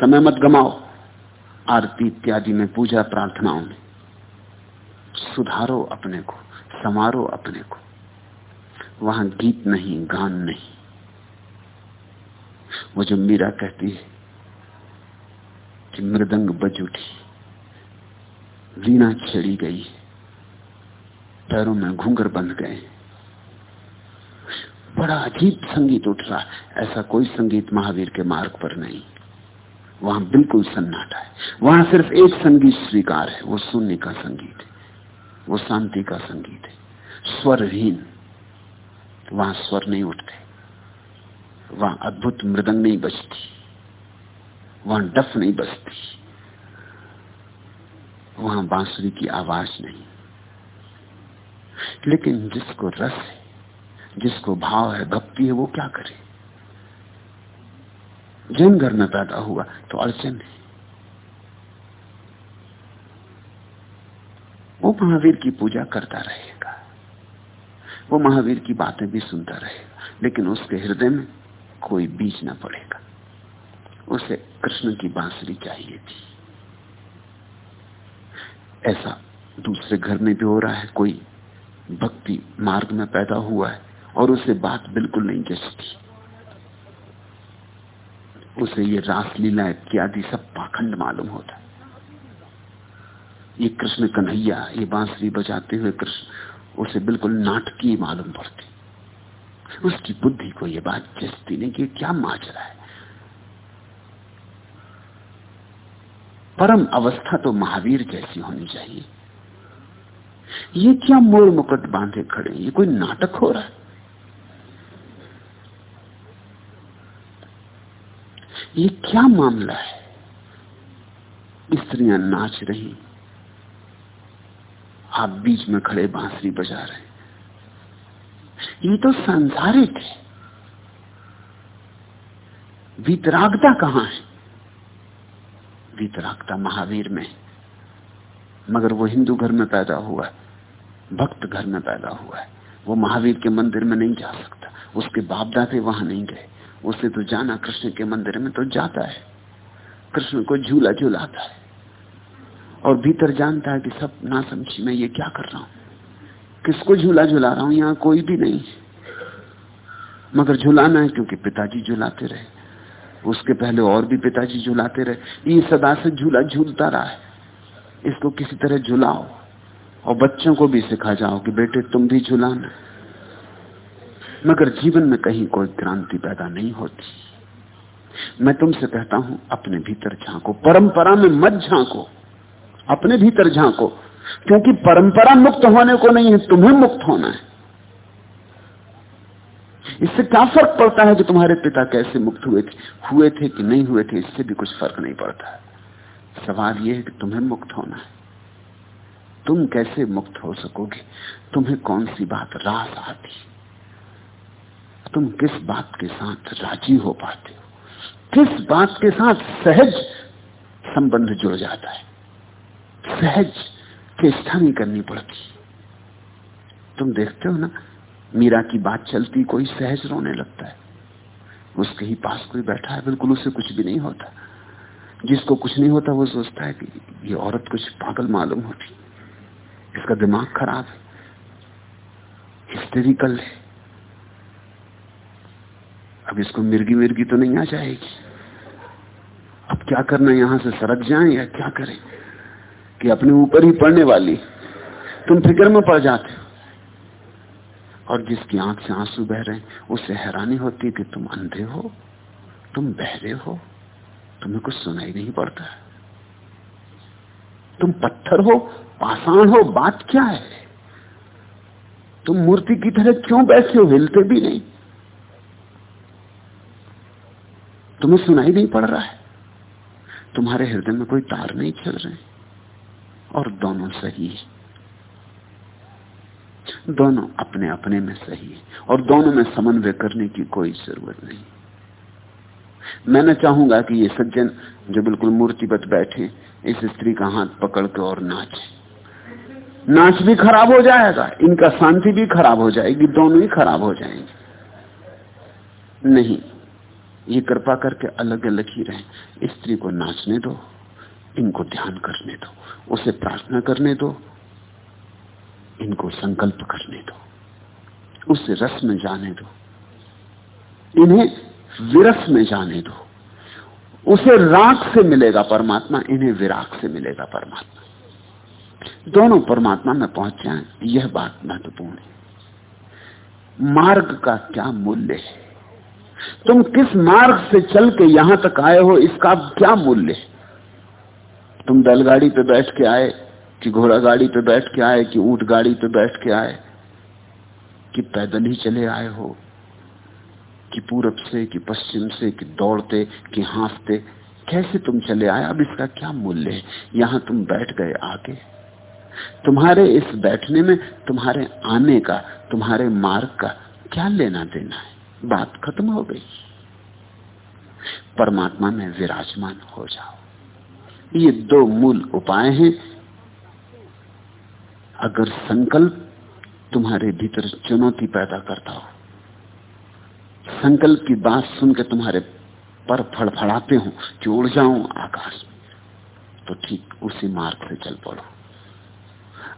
समय मत गमाओ। आरती इत्यादि में पूजा प्रार्थनाओं में। सुधारो अपने को, समारो अपने को। वहाँ गीत नहीं, गान नहीं। वो जो मीरा कहती है कि मृदंग बज उठी। वीणा छेड़ी गई पैरों में घूंगर बंध गए। बड़ा अजीब संगीत उठ रहा ऐसा कोई संगीत महावीर के मार्ग पर नहीं। वहाँ बिल्कुल सन्नाटा है। वहाँ सिर्फ़ एक संगीत स्वीकार है, वो शून्य का संगीत है, वो शांति का संगीत है। स्वरहीन, वहाँ स्वर नहीं उठते, वहाँ अद्भुत मृदंग नहीं बजती, वहाँ डफ नहीं बजती, वहाँ बांसुरी की आवाज़ नहीं। लेकिन जिसको रस है, जिसको भाव है, भक्ति है, वो क्या करे? जैन घर में पैदा हुआ तो अड़चन है। वो महावीर की पूजा करता रहेगा। वो महावीर की बातें भी सुनता रहेगा, लेकिन उसके हृदय में कोई बीज ना पड़ेगा। उसे कृष्ण की बांसुरी चाहिए थी। ऐसा दूसरे घर में भी हो रहा है, कोई भक्ति मार्ग में पैदा हुआ है, और उसे बात बिल्कुल नहीं जचती उसे ये रासलीला इत्यादि सब पाखंड मालूम होता। ये कृष्ण कन्हैया, ये बांसुरी बजाते हुए कृष्ण, उसे बिल्कुल नाटकीय मालूम पड़ती। उसकी बुद्धि को ये बात जचती नहीं कि क्या माजरा है। परम अवस्था तो महावीर जैसी होनी चाहिए। ये क्या मोड़ मुकट बांधे खड़े ये कोई नाटक हो रहा है? ये क्या मामला है? स्त्रियाँ नाच रही, आप बीच में खड़े बांसुरी बजा रहे ये तो सांसारिक है। वितरागता कहाँ है? वितरागता महावीर में मगर वो हिंदू घर में पैदा हुआ है, भक्त घर में पैदा हुआ है। वो महावीर के मंदिर में नहीं जा सकता, उसके बाप दादे वहाँ नहीं गए। उसे तो जाना कृष्ण के मंदिर में तो जाता है। कृष्ण को झूला झूलाता है। और भीतर जानता है कि सब ना समझी मैं ये क्या कर रहा हूँ। किसको झूला झूला रहा हूँ? यहाँ कोई भी नहीं मगर झुलाना है क्योंकि पिताजी झुलाते रहे। उसके पहले और भी पिताजी झुलाते रहे। ये सदा से झूला झूलता रहा है। इसको किसी तरह झुलाओ। और बच्चों को भी सिखा जाओ कि बेटे तुम भी झुलाना। मगर जीवन में कहीं कोई क्रांति पैदा नहीं होती। मैं तुमसे कहता हूँ, अपने भीतर झांको, परंपरा में मत झांको, अपने भीतर झांको, क्योंकि परंपरा मुक्त होने को नहीं है, तुम्हें मुक्त होना है। इससे क्या फ़र्क पड़ता है कि तुम्हारे पिता कैसे मुक्त हुए थे हुए थे कि नहीं हुए थे, इससे भी कुछ फ़र्क नहीं पड़ता। सवाल यह है कि तुम्हें मुक्त होना है। तुम कैसे मुक्त हो सकोगे? तुम्हें कौन सी बात रास आती? तुम किस बात के साथ राज़ी हो पाते हो? किस बात के साथ सहज संबंध जुड़ जाता है? सहज चेष्टा नहीं करनी पड़ती तुम देखते हो ना, मीरा की बात चलती, कोई सहज रोने लगता है। उसके ही पास कोई बैठा है, बिल्कुल उसे कुछ भी नहीं होता। जिसको कुछ नहीं होता, वो सोचता है कि ये औरत कुछ पागल मालूम होती। इसका दिमाग खराब है। हिस्टेरिकल है। अब इसको मिर्गी मिर्गी तो नहीं आ जाएगी। अब क्या करना यहाँ से सड़क जाए या क्या करें? कि अपने ऊपर ही पड़ने वाली। तुम फ़िक्र में पड़ जाते हो। और जिसकी आँख से आँसू बह रहे उससे हैरानी होती कि तुम अंधे हो, तुम बहरे हो। तुम्हें कुछ सुनाई नहीं पड़ता। तुम पत्थर हो, पाषाण हो, बात क्या है? तुम मूर्ति की तरह क्यों बैठे हो? हिलते भी नहीं। तुम्हें सुनाई नहीं पड़ रहा है। तुम्हारे हृदय में कोई तार नहीं चल रहे। और दोनों सही है। दोनों अपने अपने में सही है। और दोनों में समन्वय करने की कोई ज़रूरत नहीं। मैं न चाहूँगा कि ये सज्जन जो बिल्कुल मूर्तिवत बैठे, इस स्त्री का हाथ पकड़ के और नाचे। नाच भी खराब हो जाएगा, इनका शांति भी खराब हो जाएगी, दोनों ही खराब हो जाएँगे। नहीं ये कृपा करके अलग अलग ही रहे। स्त्री को नाचने दो, इनको ध्यान करने दो, उसे प्रार्थना करने दो, इनको संकल्प करने दो, उसे रस में जाने दो, इन्हें विरस में जाने दो। उसे राग से मिलेगा परमात्मा, इन्हें विराग से मिलेगा परमात्मा। दोनों परमात्मा में पहुँच जाए, यह बात महत्वपूर्ण है। मार्ग का क्या मूल्य है? तुम किस मार्ग से चल के यहाँ तक आए हो, इसका क्या मूल्य तुम बैलगाड़ी पे बैठ के आए कि घोड़ा गाड़ी पे बैठ के आए कि ऊँट गाड़ी पे बैठ के आए कि पैदल ही चले आए हो, कि पूरब से, कि पश्चिम से, कि दौड़ते, कि हाँफते, कैसे तुम चले आए? अब इसका क्या मूल्य है? यहाँ तुम बैठ गए आके तुम्हारे इस बैठने में, तुम्हारे आने का, तुम्हारे मार्ग का क्या लेना देना है? बात खत्म हो गई। परमात्मा में विराजमान हो जाओ। ये दो मूल उपाय हैं। अगर संकल्प तुम्हारे भीतर चुनौती पैदा करता हो, संकल्प की बात सुनकर तुम्हारे पर फड़फड़ाते हो कि उड़ जाऊँ आकाश में तो ठीक उसी मार्ग से चल पड़ो।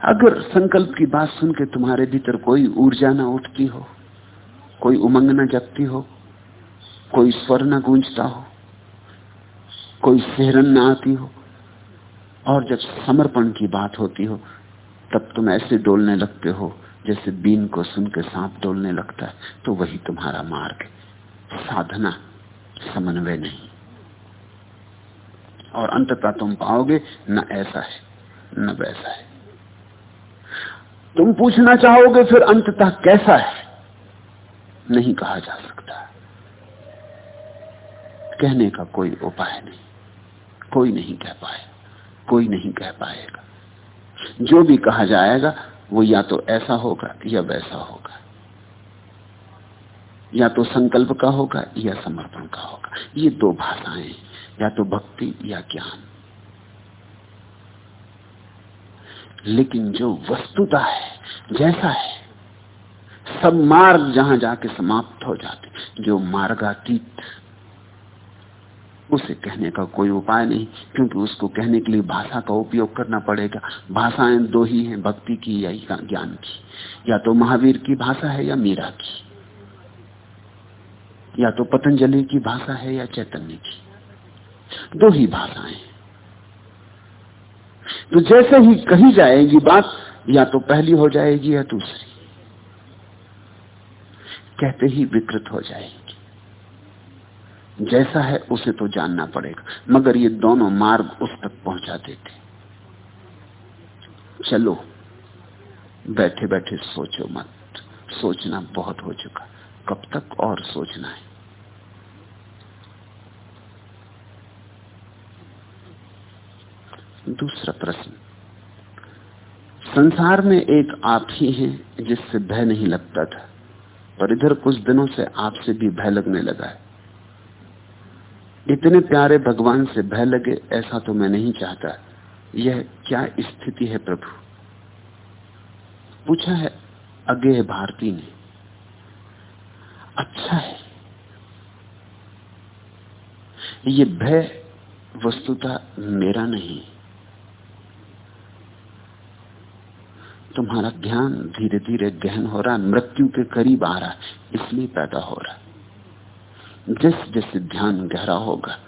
अगर संकल्प की बात सुनकर तुम्हारे भीतर कोई ऊर्जा ना उठती हो कोई उमंग न जगती हो, कोई स्वर न गूंजता हो, कोई सेहरन न आती हो, और जब समर्पण की बात होती हो, तब तुम ऐसे डोलने लगते हो जैसे बीन को सुन के सांप डोलने लगता है। तो वही तुम्हारा मार्ग साधना, समन्वय नहीं। और अंततः तुम पाओगे, न ऐसा है, न वैसा है। तुम पूछना चाहोगे, फिर अंततः कैसा है? नहीं कहा जा सकता। कहने का कोई उपाय नहीं। कोई नहीं कह पाए कोई नहीं कह पाएगा। जो भी कहा जाएगा, वो या तो ऐसा होगा या वैसा होगा। या तो संकल्प का होगा या समर्पण का होगा। ये दो भाषाएँ या तो भक्ति या ज्ञान। लेकिन जो वस्तुता है, जैसा है सब मार्ग जहाँ जाके समाप्त हो जाते जो मार्गातीत उसे कहने का कोई उपाय नहीं, क्योंकि उसको कहने के लिए भाषा का उपयोग करना पड़ेगा। भाषाएँ दो ही हैं, भक्ति की या ज्ञान की। या तो महावीर की भाषा है या मीरा की। या तो पतंजलि की भाषा है या चैतन्य की। दो ही भाषाएँ। तो जैसे ही कही जाएगी बात, या तो पहली हो जाएगी या दूसरी। कहते ही विकृत हो जाएगी। जैसा है उसे तो जानना पड़ेगा। मगर ये दोनों मार्ग उस तक पहुँचा देते। चलो बैठे बैठे सोचो मत। सोचना बहुत हो चुका। कब तक और सोचना है? दूसरा प्रश्न। संसार में एक आप ही हैं जिससे भय नहीं लगता था। पर इधर कुछ दिनों से आपसे भी भय लगने लगा है। इतने प्यारे भगवान से भय लगे, ऐसा तो मैं नहीं चाहता। यह क्या स्थिति है प्रभु? पूछा है अगे भारती ने। अच्छा है। ये भय वस्तुता मेरा नहीं। तुम्हारा ध्यान धीरे धीरे गहन हो रहा, मृत्यु के करीब आ रहा, इसलिए पैदा हो रहा। जैसे जैसे ध्यान गहरा होगा,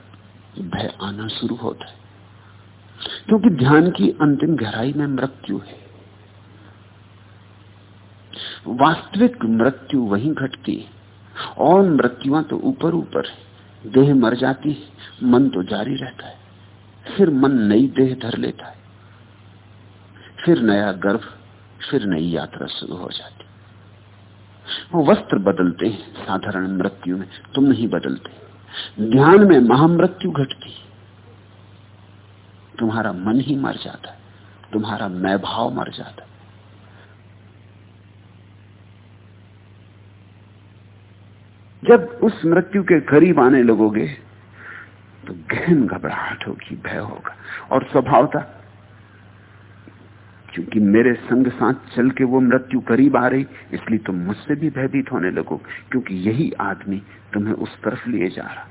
भय आना शुरू होता है। क्योंकि ध्यान की अंतिम गहराई में मृत्यु है। वास्तविक मृत्यु वहीं घटती है, और मृत्युआ तो ऊपर ऊपर है। देह मर जाती है, मन तो जारी रहता है। फिर मन नई देह धर लेता है। फिर नया गर्भ फिर नई यात्रा शुरू हो जाती। वो वस्त्र बदलते हैं, साधारण मृत्यु में, तुम नहीं बदलते। ध्यान में महामृत्यु घटती। तुम्हारा मन ही मर जाता है, तुम्हारा मैं भाव मर जाता है। जब उस मृत्यु के करीब आने लगोगे तो गहन घबराहट होगी, भय होगा, और स्वभावता क्योंकि मेरे संग साथ चल के वो मृत्यु करीब आ रही, इसलिए तुम मुझसे भी भयभीत होने लगो, क्योंकि यही आदमी तुम्हें उस तरफ़ लिए जा रहा।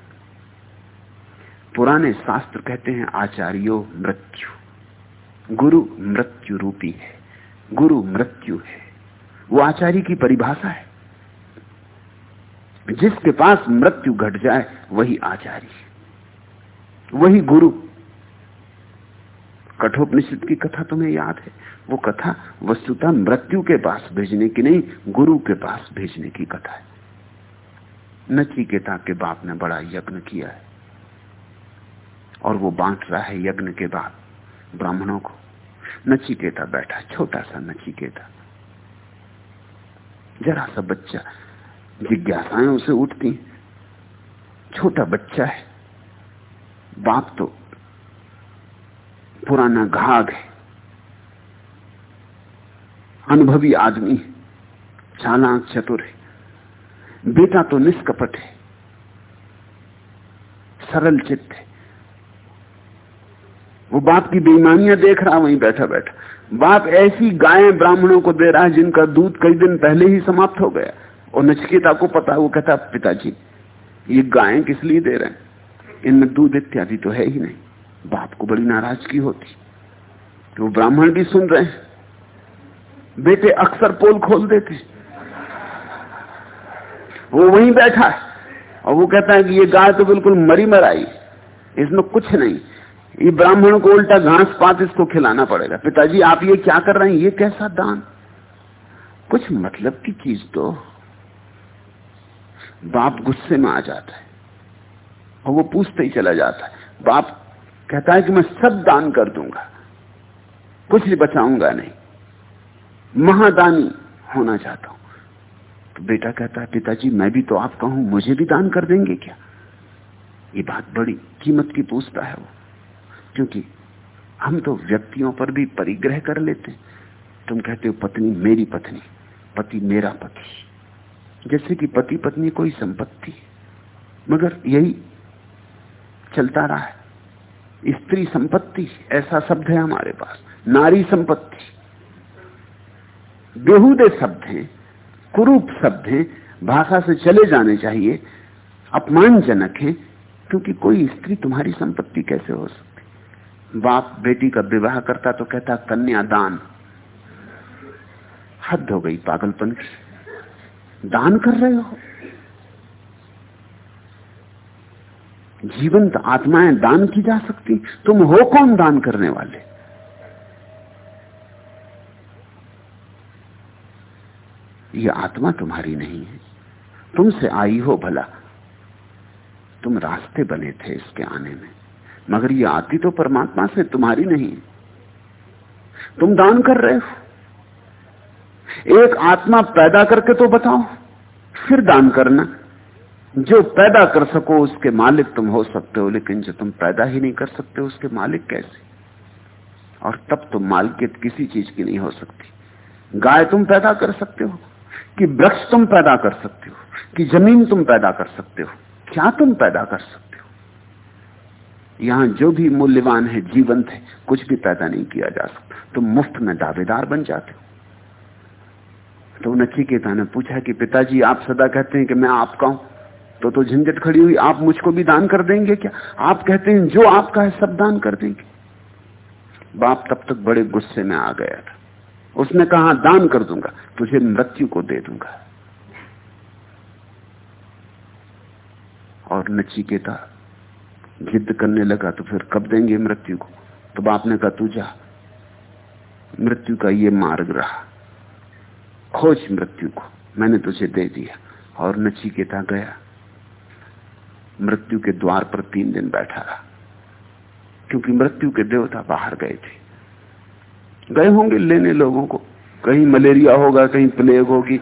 पुराने शास्त्र कहते हैं, आचार्यो मृत्यु। गुरु मृत्यु रूपी है। गुरु मृत्यु है। वो आचार्य की परिभाषा है। जिसके पास मृत्यु घट जाए, वही आचार्य वही गुरु कठोपनिषद की कथा तुम्हें याद है? वो कथा वस्तुतः मृत्यु के पास भेजने की नहीं, गुरु के पास भेजने की कथा है। नचिकेता के बाप ने बड़ा यज्ञ किया है। और वो बांट रहा है यज्ञ के बाद ब्राह्मणों को। नचिकेता बैठा, छोटा सा नचिकेता जरा सा बच्चा जिज्ञासाएँ उसे उठती छोटा बच्चा है। बाप तो पुराना घाघ है। अनुभवी आदमी है। चालाक, चतुर है। बेटा तो निष्कपट है। सरल चित्त है। वो बाप की बेईमानियाँ देख रहा, वहीं बैठा बैठा बाप ऐसी गायें ब्राह्मणों को दे रहा है, जिनका दूध कई दिन पहले ही समाप्त हो गया। और नचकेता को पता वो कहता पिताजी, ये गायें किस लिए दे रहे हैं? इनमें दूध इत्यादि तो है ही नहीं। बाप को बड़ी नाराज़गी होती। तो वो ब्राह्मण भी सुन रहे हैं। बेटे अक्सर पोल खोल देते वो वहीं बैठा है। और वो कहता है कि ये गाय तो बिल्कुल मरी मराई इसमें कुछ नहीं। ये ब्राह्मण को उल्टा घास पात इसको खिलाना पड़ेगा। पिताजी, आप ये क्या कर रहे हैं? ये कैसा दान? कुछ मतलब की चीज़ तो बाप गुस्से में आ जाता है। और वो पूछते ही चला जाता है। बाप कहता है कि मैं सब दान कर दूँगा। कुछ भी बचाऊँगा नहीं। महादानी होना चाहता हूँ। तो बेटा कहता है, पिताजी, मैं भी तो आपका हूँ, मुझे भी दान कर देंगे क्या? ये बात बड़ी कीमत की पूछता है वो। क्योंकि हम तो व्यक्तियों पर भी परिग्रह कर लेते हैं। तुम कहते हो, पत्नी मेरी पत्नी, पति मेरा पति। जैसे कि पति पत्नी कोई संपत्ति मगर यही चलता रहा है। स्त्री संपत्ति, ऐसा शब्द है हमारे पास। नारी संपत्ति। बेहूदे शब्द हैं, कुरूप शब्द हैं, भाषा से चले जाने चाहिए, अपमानजनक है, क्योंकि कोई स्त्री तुम्हारी संपत्ति कैसे हो सकती? बाप बेटी का विवाह करता तो कहता कन्यादान हद हो गई पागलपन की। दान कर रहे हो? जीवंत आत्माएँ दान की जा सकती, तुम हो कौन दान करने वाले? ये आत्मा तुम्हारी नहीं है। तुमसे आई हो भला। तुम रास्ते बने थे इसके आने में, मगर ये आती तो परमात्मा से तुम्हारी नहीं। तुम दान कर रहे हो। एक आत्मा पैदा करके तो बताओ, फिर दान करना। जो पैदा कर सको उसके मालिक तुम हो सकते हो, लेकिन जो तुम पैदा ही नहीं कर सकते, उसके मालिक कैसे? और तब तो मालिकियत किसी चीज़ की नहीं हो सकती। गाय तुम पैदा कर सकते हो, कि वृक्ष तुम पैदा कर सकते हो, कि ज़मीन तुम पैदा कर सकते हो, क्या तुम पैदा कर सकते हो? यहाँ जो भी मूल्यवान है, जीवंत है, कुछ भी पैदा नहीं किया जा सकता। तुम तो मुफ़्त में दावेदार बन जाते हो। तो नचिकेता ने पूछा कि पिताजी, आप सदा कहते हैं कि मैं आपका हूँ। तो तो झंझट खड़ी हुई, आप मुझको भी दान कर देंगे क्या? आप कहते हैं, जो आपका है सब दान कर देंगे। बाप तब तक बड़े गुस्से में आ गया था। उसने कहा, दान कर दूँगा, तुझे मृत्यु को दे दूँगा। और नचिकेता जिद करने लगा तो फिर कब देंगे मृत्यु को? तो बाप ने कहा, तू जा। मृत्यु का ये मार्ग रहा। खोज मृत्यु को, मैंने तुझे दे दिया। और नचिकेता गया। मृत्यु के द्वार पर तीन दिन बैठा रहा। क्योंकि मृत्यु के देवता बाहर गए थे। गए होंगे लेने लोगों को। कहीं मलेरिया होगा, कहीं प्लेग होगी।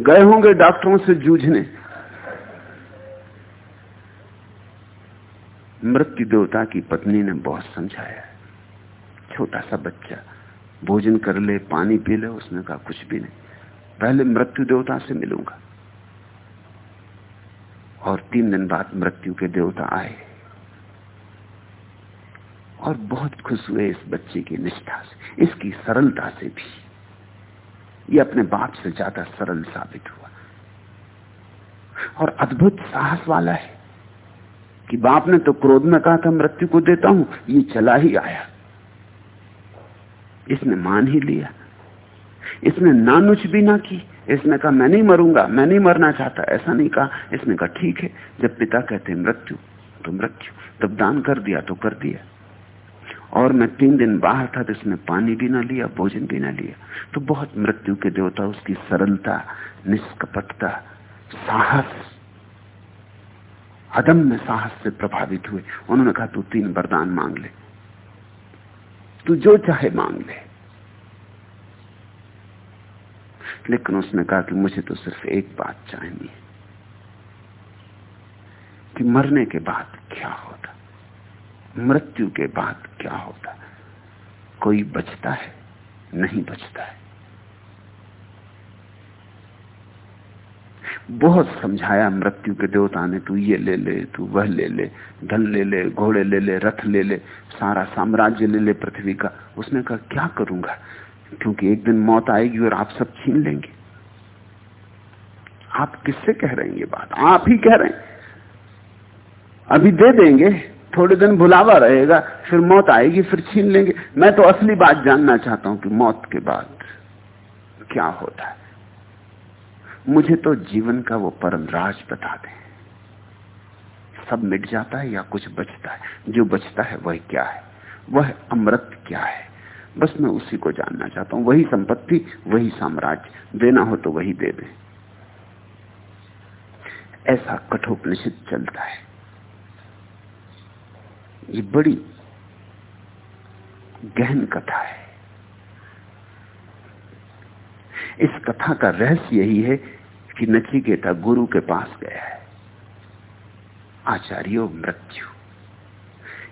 गए होंगे डॉक्टरों से जूझने। मृत्यु देवता की पत्नी ने बहुत समझाया। छोटा सा बच्चा, भोजन कर ले, पानी पी ले, उसने कहा, कुछ भी नहीं। पहले मृत्यु देवता से मिलूँगा। और तीन दिन बाद मृत्यु के देवता आए। और बहुत खुश हुए इस बच्चे की निष्ठा से, इसकी सरलता से भी। ये अपने बाप से ज़्यादा सरल साबित हुआ। और अद्भुत साहस वाला है कि बाप ने तो क्रोध में कहा था, मृत्यु को देता हूँ, ये चला ही आया। इसने मान ही लिया। इसने नानुच भी ना की। इसने कहा, मैं नहीं मरूँगा, मैं नहीं मरना चाहता। ऐसा नहीं कहा। इसने कहा, ठीक है, जब पिता कहते मृत्यु तो मृत्यु। तब दान कर दिया तो कर दिया। और मैं तीन दिन बाहर था तो इसने पानी भी ना लिया, भोजन भी ना लिया। तो बहुत मृत्यु के देवता, उसकी सरलता, निष्कपटता, साहस, अदम्य साहस से प्रभावित हुए। उन्होंने कहा, तू तीन वरदान मांग ले। तू जो चाहे मांग ले। लेकिन उसने कहा कि मुझे तो सिर्फ़ एक बात चाहिए कि मरने के बाद क्या होता? मृत्यु के बाद क्या होता? कोई बचता है? नहीं बचता है। बहुत समझाया मृत्यु के देवता ने, तू ये ले ले, तू वह ले ले, धन ले ले, घोड़े ले ले, रथ ले ले, सारा साम्राज्य ले ले पृथ्वी का। उसने कहा, क्या करूँगा? क्योंकि एक दिन मौत आएगी और आप सब छीन लेंगे। आप किससे कह रहे हैं ये बात? आप ही कह रहे हैं। अभी दे देंगे, थोड़े दिन भुलावा रहेगा, फिर मौत आएगी, फिर छीन लेंगे। मैं तो असली बात जानना चाहता हूँ कि मौत के बाद क्या होता है। मुझे तो जीवन का वो परम राज बता दें। सब मिट जाता है या कुछ बचता है? जो बचता है वह क्या है? वह अमृत क्या है? बस मैं उसी को जानना चाहता हूँ। वही संपत्ति, वही साम्राज्य। देना हो तो वही दे दे। ऐसा कठोपनिषद चलता है। ये बड़ी गहन कथा है। इस कथा का रहस्य यही है कि नचिकेता गुरु के पास गया है। आचार्यो मृत्यु।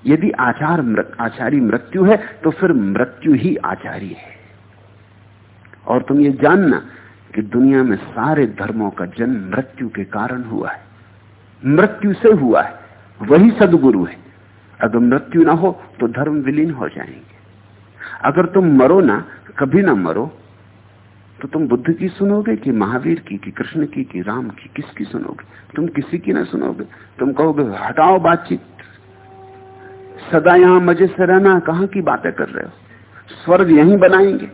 यदि आचार मृत, आचारी मृत्यु है तो फिर मृत्यु ही आचारी है। और तुम ये जानना कि दुनिया में सारे धर्मों का जन्म मृत्यु के कारण हुआ है। मृत्यु से हुआ है वही सदगुरु है। अगर मृत्यु ना हो तो धर्म विलीन हो जाएँगे। अगर तुम मरो ना कभी ना मरो तो तुम बुद्ध की सुनोगे कि महावीर की कि कृष्ण की कि राम की किसकी सुनोगे? तुम किसी की ना सुनोगे। तुम कहोगे हटाओ बातचीत। सदा यहाँ मज़े से रहना कहाँ की बातें कर रहे हो? स्वर्ग यहीं बनाएँगे।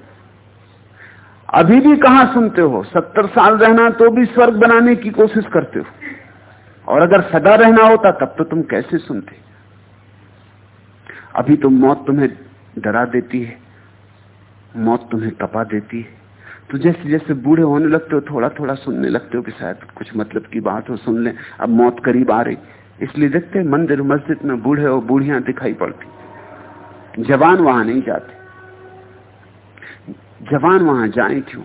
अभी भी कहाँ सुनते हो? सत्तर साल रहना तो भी स्वर्ग बनाने की कोशिश करते हो। और अगर सदा रहना होता, तब तो तुम कैसे सुनते? अभी तो मौत तुम्हें डरा देती है। मौत तुम्हें तपा देती है। तो जैसे जैसे बूढ़े होने लगते हो थोड़ा थोड़ा सुनने लगते हो कि शायद कुछ मतलब की बात हो, सुन ले। अब मौत करीब आ रही। इसलिए देखते मंदिर मस्जिद में बूढ़े और बूढ़िया दिखाई पड़ती। जवान वहाँ नहीं जाते। जवान वहाँ जाए क्यों?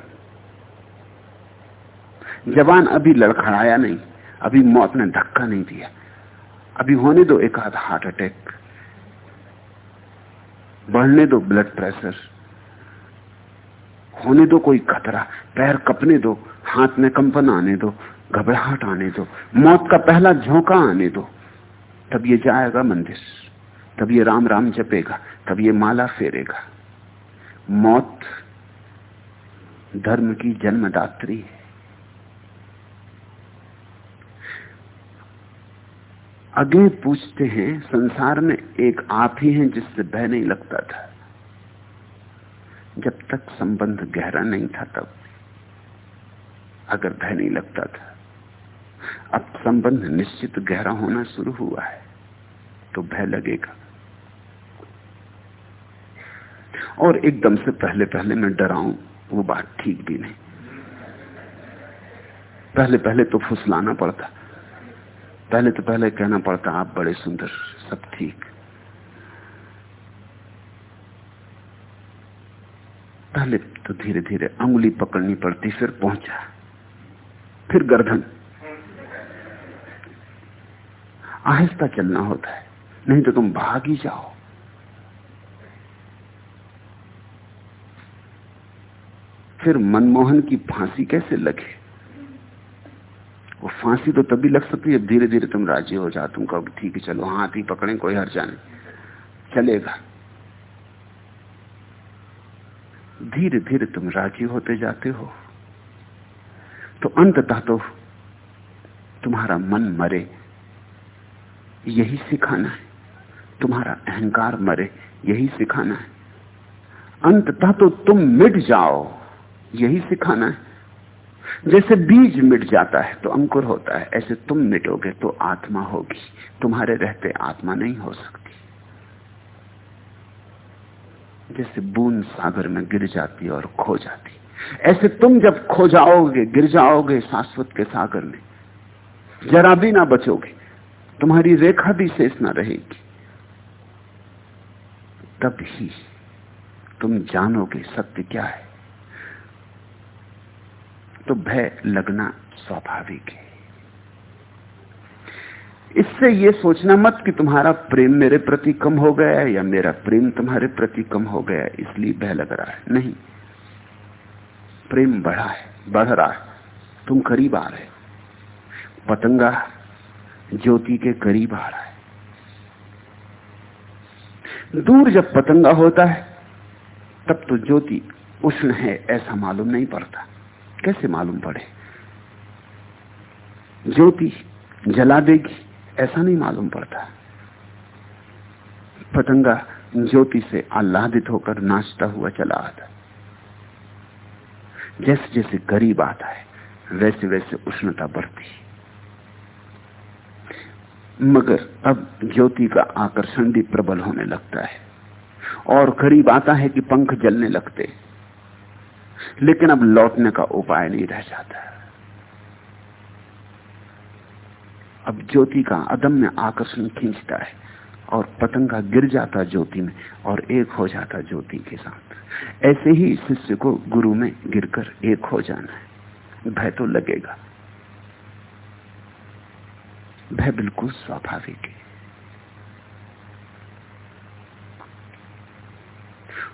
जवान अभी लड़खड़ाया नहीं, अभी मौत ने धक्का नहीं दिया। अभी होने दो एक आध हार्ट अटैक। बढ़ने दो ब्लड प्रेशर। होने दो कोई खतरा। पैर कपने दो, हाथ में कंपन आने दो। घबराहट आने दो, मौत का पहला झोंका आने दो। तब ये जाएगा मंदिर, तब ये राम राम जपेगा, तब ये माला फेरेगा। मौत धर्म की जन्मदात्री है। अगे पूछते हैं, संसार में एक आप ही हैं जिससे भय नहीं लगता था। जब तक संबंध गहरा नहीं था तब, अगर भय नहीं लगता था। अब संबंध निश्चित गहरा होना शुरू हुआ है तो भय लगेगा। और एकदम से पहले पहले मैं डराऊं, वो बात ठीक भी नहीं। पहले पहले तो फुसलाना पड़ता, पहले तो पहले कहना पड़ता, आप बड़े सुंदर, सब ठीक। पहले तो धीरे धीरे अंगुली पकड़नी पड़ती, फिर पहुँचा, फिर गर्दन। आहिस्ता चलना होता है। नहीं तो तुम भाग ही जाओ। फिर मनमोहन की फांसी कैसे लगे? वो फांसी तो तभी लग सकती है धीरे धीरे तुम राज़ी हो जा तुम कहो ठीक है, चलो, हाथ ही पकड़े, कोई हर जाने चलेगा। धीरे धीरे तुम राज़ी होते जाते हो। तो अंततः तो तुम्हारा मन मरे। यही सिखाना है। तुम्हारा अहंकार मरे, यही सिखाना है। अंततः तो तुम मिट जाओ, यही सिखाना है। जैसे बीज मिट जाता है तो अंकुर होता है, ऐसे तुम मिटोगे तो आत्मा होगी। तुम्हारे रहते आत्मा नहीं हो सकती। जैसे बूंद सागर में गिर जाती और खो जाती। ऐसे तुम जब खो जाओगे, गिर जाओगे शाश्वत के सागर में। जरा भी ना बचोगे। तुम्हारी रेखा भी शेष ना रहेगी। तब ही तुम जानोगे सत्य क्या है। तो भय लगना स्वाभाविक है। इससे यह सोचना मत कि तुम्हारा प्रेम मेरे प्रति कम हो गया है या मेरा प्रेम तुम्हारे प्रति कम हो गया है, इसलिए भय लग रहा है। नहीं। प्रेम बढ़ा है, बढ़ रहा है। तुम करीब आ रहे पतंगा ज्योति के करीब आ रहा है। दूर जब पतंगा होता है, तब तो ज्योति उष्ण है, ऐसा मालूम नहीं पड़ता। कैसे मालूम पड़े? ज्योति जला देगी, ऐसा नहीं मालूम पड़ता। पतंगा ज्योति से आह्लादित होकर नाचता हुआ चला आता जैसे जैसे गरीब आता है वैसे वैसे उष्णता बढ़ती मगर अब ज्योति का आकर्षण भी प्रबल होने लगता है। और करीब आता है कि पंख जलने लगते लेकिन अब लौटने का उपाय नहीं रह जाता। अब ज्योति का अदम्य आकर्षण खींचता है और पतंगा गिर जाता ज्योति में और एक हो जाता ज्योति के साथ। ऐसे ही शिष्य को गुरु में गिरकर एक हो जाना है। भय तो लगेगा। भय बिल्कुल स्वाभाविक है।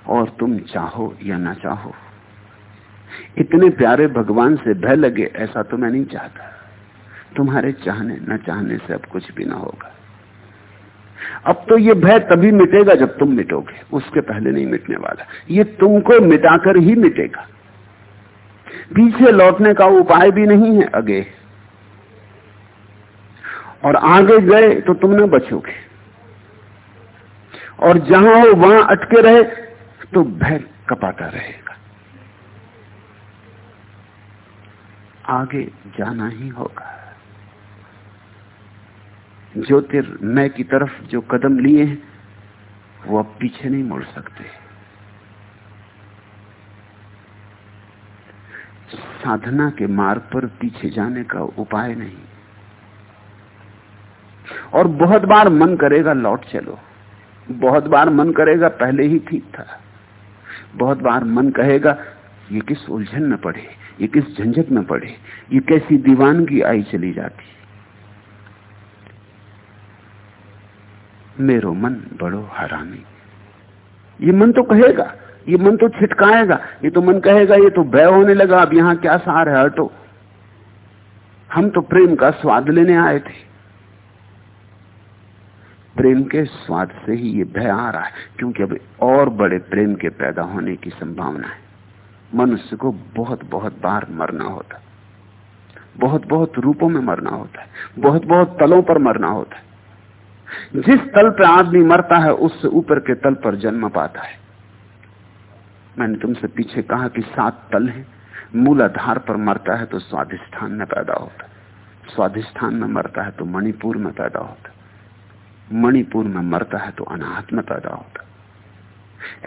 और तुम चाहो या ना चाहो, इतने प्यारे भगवान से भय लगे ऐसा तो मैं नहीं चाहता। तुम्हारे चाहने, न चाहने से अब कुछ भी ना होगा। अब तो ये भय तभी मिटेगा जब तुम मिटोगे। उसके पहले नहीं मिटने वाला। ये तुमको मिटाकर ही मिटेगा। पीछे लौटने का उपाय भी नहीं है आगे। और आगे गए तो तुम ना बचोगे। और जहाँ हो, वहाँ अटके रहे तो भय कपाता रहेगा। आगे जाना ही होगा। ज्योतिर्मय की तरफ़ जो कदम लिए हैं, वो अब पीछे नहीं मुड़ सकते। साधना के मार्ग पर पीछे जाने का उपाय नहीं। और बहुत बार मन करेगा, लौट चलो। बहुत बार मन करेगा, पहले ही ठीक था। बहुत बार मन कहेगा, ये किस उलझन में पड़े, ये किस झंझट में पड़े, ये कैसी दीवानगी आई चली जाती। मेरो मन बड़ो हरामी ये मन तो कहेगा, ये मन तो छिटकाएगा, ये तो मन कहेगा, ये तो भय होने लगा, अब यहाँ क्या सार है, हटो। हम तो प्रेम का स्वाद लेने आए थे। प्रेम के स्वाद से ही ये भय आ रहा है, क्योंकि अब और बड़े प्रेम के पैदा होने की संभावना है। मनुष्य को बहुत बहुत बार मरना होता बहुत बहुत रूपों में मरना होता है। बहुत बहुत तलों पर मरना होता है। जिस तल पर आदमी मरता है, उससे ऊपर के तल पर जन्म पाता है। मैंने तुमसे पीछे कहा कि सात तल हैं। मूलाधार पर मरता है तो स्वाधिष्ठान में पैदा होता है। स्वाधिष्ठान में मरता है तो मणिपुर में पैदा होता है। मणिपुर में मरता है तो अनाहत में पैदा होता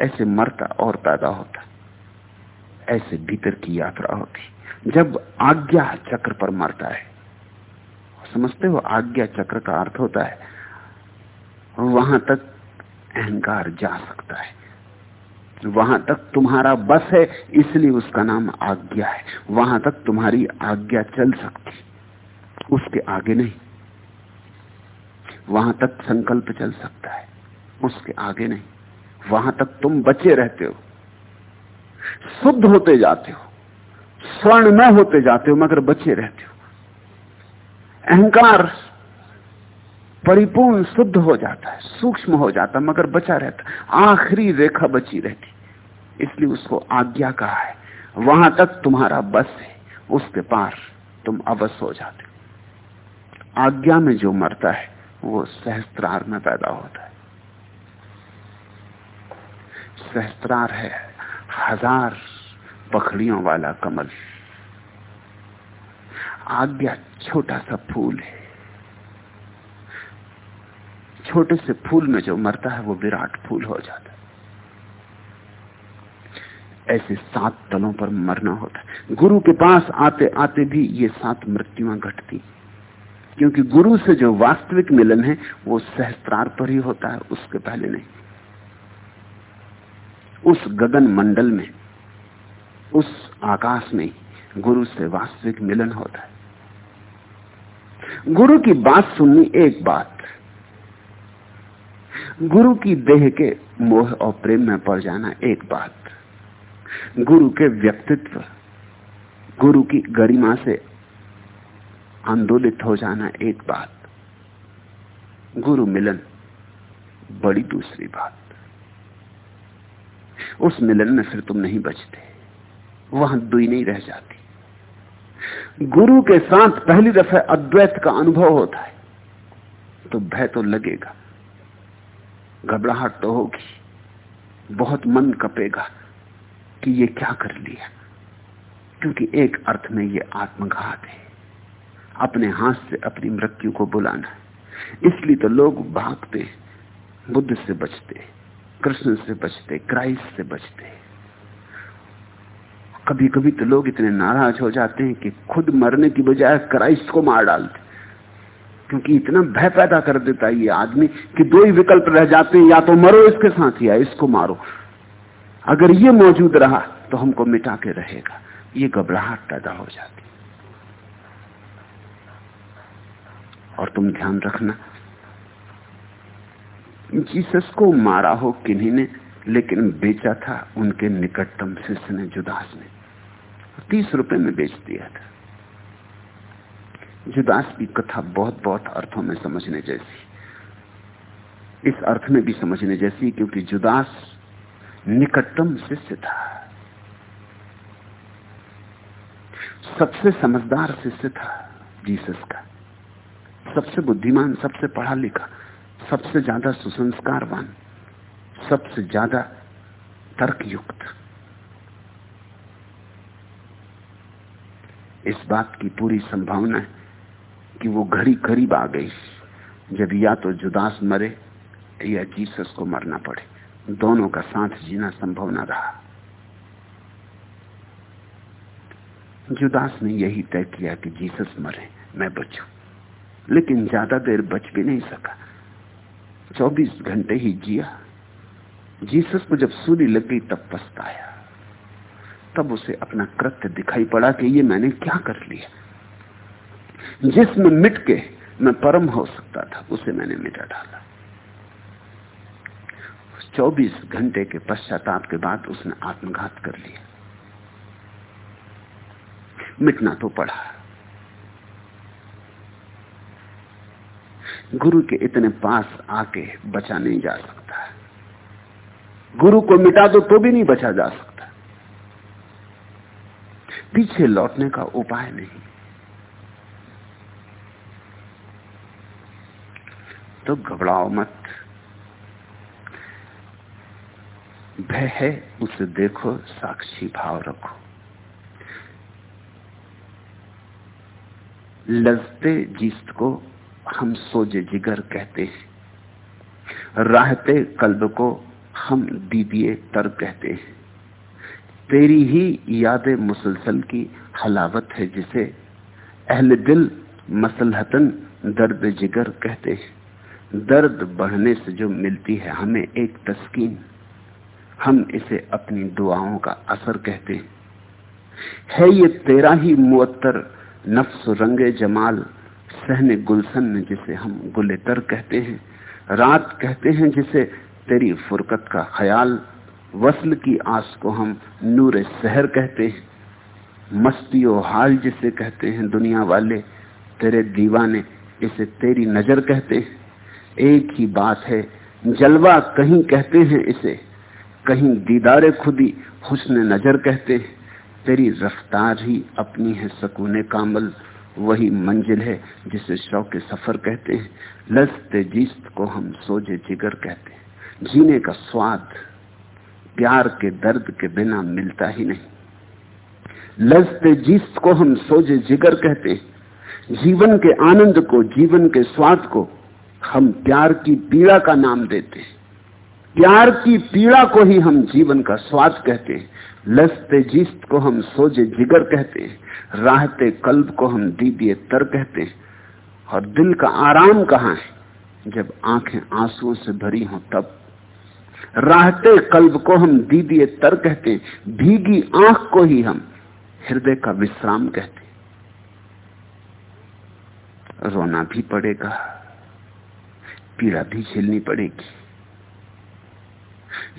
ऐसे मरता और पैदा होता ऐसे भीतर की यात्रा होती जब आज्ञा चक्र पर मरता है, समझते हो आज्ञा चक्र का अर्थ होता है, वहाँ तक अहंकार जा सकता है। वहाँ तक तुम्हारा बस है, इसलिए उसका नाम आज्ञा है। वहाँ तक तुम्हारी आज्ञा चल सकती, उसके आगे नहीं। वहाँ तक संकल्प चल सकता है। उसके आगे नहीं। वहाँ तक तुम बचे रहते हो। शुद्ध होते जाते हो। स्वर्ण न होते जाते हो, मगर बचे रहते हो। अहंकार परिपूर्ण शुद्ध हो जाता है, सूक्ष्म हो जाता मगर बचा रहता आखिरी रेखा बची रहती। इसलिए उसको आज्ञा कहा है। वहाँ तक तुम्हारा बस है, उसके पार तुम अवश्य हो जाते आज्ञा में जो मरता है वो सहस्त्रार में पैदा होता है। सहस्त्रार है हज़ार पखड़ियों वाला कमल। आज्ञा छोटा सा फूल है। छोटे से फूल में जो मरता है, वो विराट फूल हो जाता है। ऐसे सात तलों पर मरना होता है। गुरु के पास आते आते भी ये सात मृत्युआ घटती क्योंकि गुरु से जो वास्तविक मिलन है, वो सहस्त्रार पर ही होता है, उसके पहले नहीं। उस गगन मंडल में, उस आकाश में गुरु से वास्तविक मिलन होता है। गुरु की बात सुननी एक बात। गुरु की देह के मोह और प्रेम में पड़ जाना एक बात। गुरु के व्यक्तित्व, गुरु की गरिमा से आंदोलित हो जाना एक बात। गुरु मिलन बड़ी दूसरी बात। उस मिलन में फिर तुम नहीं बचते। वहाँ दुई नहीं रह जाती। गुरु के साथ पहली दफे अद्वैत का अनुभव होता है। तो भय तो लगेगा। घबराहट तो होगी। बहुत मन कपेगा कि ये क्या कर लिया। क्योंकि एक अर्थ में ये आत्मघात है। अपने हाथ से अपनी मृत्यु को बुलाना। इसलिए तो लोग भागते, बुद्ध से बचते, कृष्ण से बचते, क्राइस्ट से बचते। कभी कभी तो लोग इतने नाराज़ हो जाते हैं कि खुद मरने की बजाय क्राइस्ट को मार डालते। क्योंकि इतना भय पैदा कर देता है ये आदमी कि दो ही विकल्प रह जाते हैं, या तो मरो इसके साथ, या इसको मारो। अगर ये मौजूद रहा तो हमको मिटा के रहेगा। ये घबराहट पैदा हो जाती और तुम ध्यान रखना। जीसस को मारा हो किन्हीं ने, लेकिन बेचा था उनके निकटतम शिष्य ने, जुदास ने। तीस रुपए में बेच दिया था। जुदास की कथा बहुत बहुत अर्थों में समझने जैसी। इस अर्थ में भी समझने जैसी, क्योंकि जुदास निकटतम शिष्य था। सबसे समझदार शिष्य था जीसस का। सबसे बुद्धिमान, सबसे पढ़ा लिखा, सबसे ज़्यादा सुसंस्कारवान, सबसे ज़्यादा तर्कयुक्त। इस बात की पूरी संभावना है कि वो घड़ी करीब आ गई। जब या तो जुदास मरे या जीसस को मरना पड़े। दोनों का साथ जीना संभव न रहा। जुदास ने यही तय किया कि जीसस मरे, मैं बचू। लेकिन ज़्यादा देर बच भी नहीं सका। 24 घंटे ही जिया। जीसस को जब सूली लग, तब पछताया। तब उसे अपना कृत्य दिखाई पड़ा कि ये मैंने क्या कर लिया। जिसमें मिट के मैं परम हो सकता था, उसे मैंने मिटा डाला। 24 घंटे के पश्चाताप के बाद उसने आत्मघात कर लिया। मिटना तो पड़ा। गुरु के इतने पास आके बचा नहीं जा सकता गुरु को मिटा दो तो भी नहीं बचा जा सकता पीछे लौटने का उपाय नहीं। तो घबराओ मत। भय है, उसे देखो, साक्षी भाव रखो। लजते जीत को हम सोजे जिगर कहते हैं। राहते कल्ब को हम दीदिए तर कहते हैं। तेरी ही यादें मुसलसल की हलावत है जिसे अहल दिल मसलहतन दर्द जिगर कहते हैं। दर्द बढ़ने से जो मिलती है हमें एक तस्कीन। हम इसे अपनी दुआओं का असर कहते हैं। है ये तेरा ही मुअत्तर नफ्स रंगे जमाल। सहने गुलशन जिसे हम गुलेतर कहते हैं, रात कहते हैं जिसे तेरी फुरकत का ख्याल, वसल की आस को हम नूर शहर कहते हैं मस्ती हाल जिसे कहते हैं दुनिया वाले, तेरे दीवाने इसे तेरी नज़र कहते हैं। एक ही बात है, जलवा कहीं कहते हैं इसे, कहीं दीदारे खुदी हुस्न नज़र कहते हैं, तेरी रफ्तार ही अपनी है सकूने कामल वही मंजिल है जिसे शौक सफ़र कहते हैं। लजते जीस्त को हम सोजे जिगर कहते हैं। जीने का स्वाद प्यार के दर्द के बिना मिलता ही नहीं। लजते जीस्त को हम सोजे जिगर कहते हैं। जीवन के आनंद को, जीवन के स्वाद को हम प्यार की पीड़ा का नाम देते हैं। प्यार की पीड़ा को ही हम जीवन का स्वाद कहते हैं। लसते जीस्त को हम सोजे जिगर कहते हैं। राहते कल्ब को हम दीदिए तर कहते हैं और दिल का आराम कहाँ है? जब आँखें आंसुओं से भरी हो तब। राहते कल्ब को हम दीदिए तर कहते हैं, भीगी आँख को ही हम हृदय का विश्राम कहते हैं। रोना भी पड़ेगा, पीड़ा भी झेलनी पड़ेगी।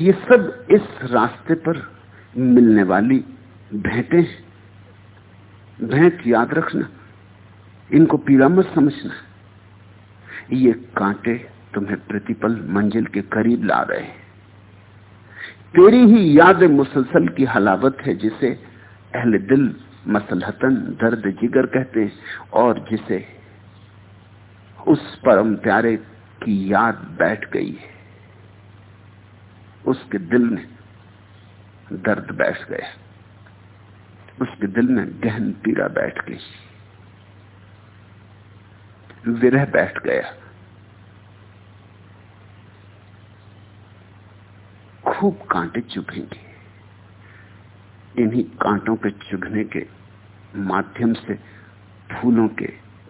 ये सब इस रास्ते पर मिलने वाली भेंटे भेंट याद रखना। इनको पीड़ा मत समझना। ये कांटे तुम्हें प्रतिपल मंजिल के करीब ला रहे हैं। तेरी ही याद मुसलसल की हलावत है जिसे अहले दिल मसलहतन दर्द जिगर कहते हैं और जिसे उस परम प्यारे की याद बैठ गई है। उसके दिल में दर्द बैठ गया। उसके दिल में गहन पीड़ा बैठ गई। विरह बैठ गया। खूब कांटे चुभेंगे। इन्हीं कांटों के चुभने के माध्यम से फूलों के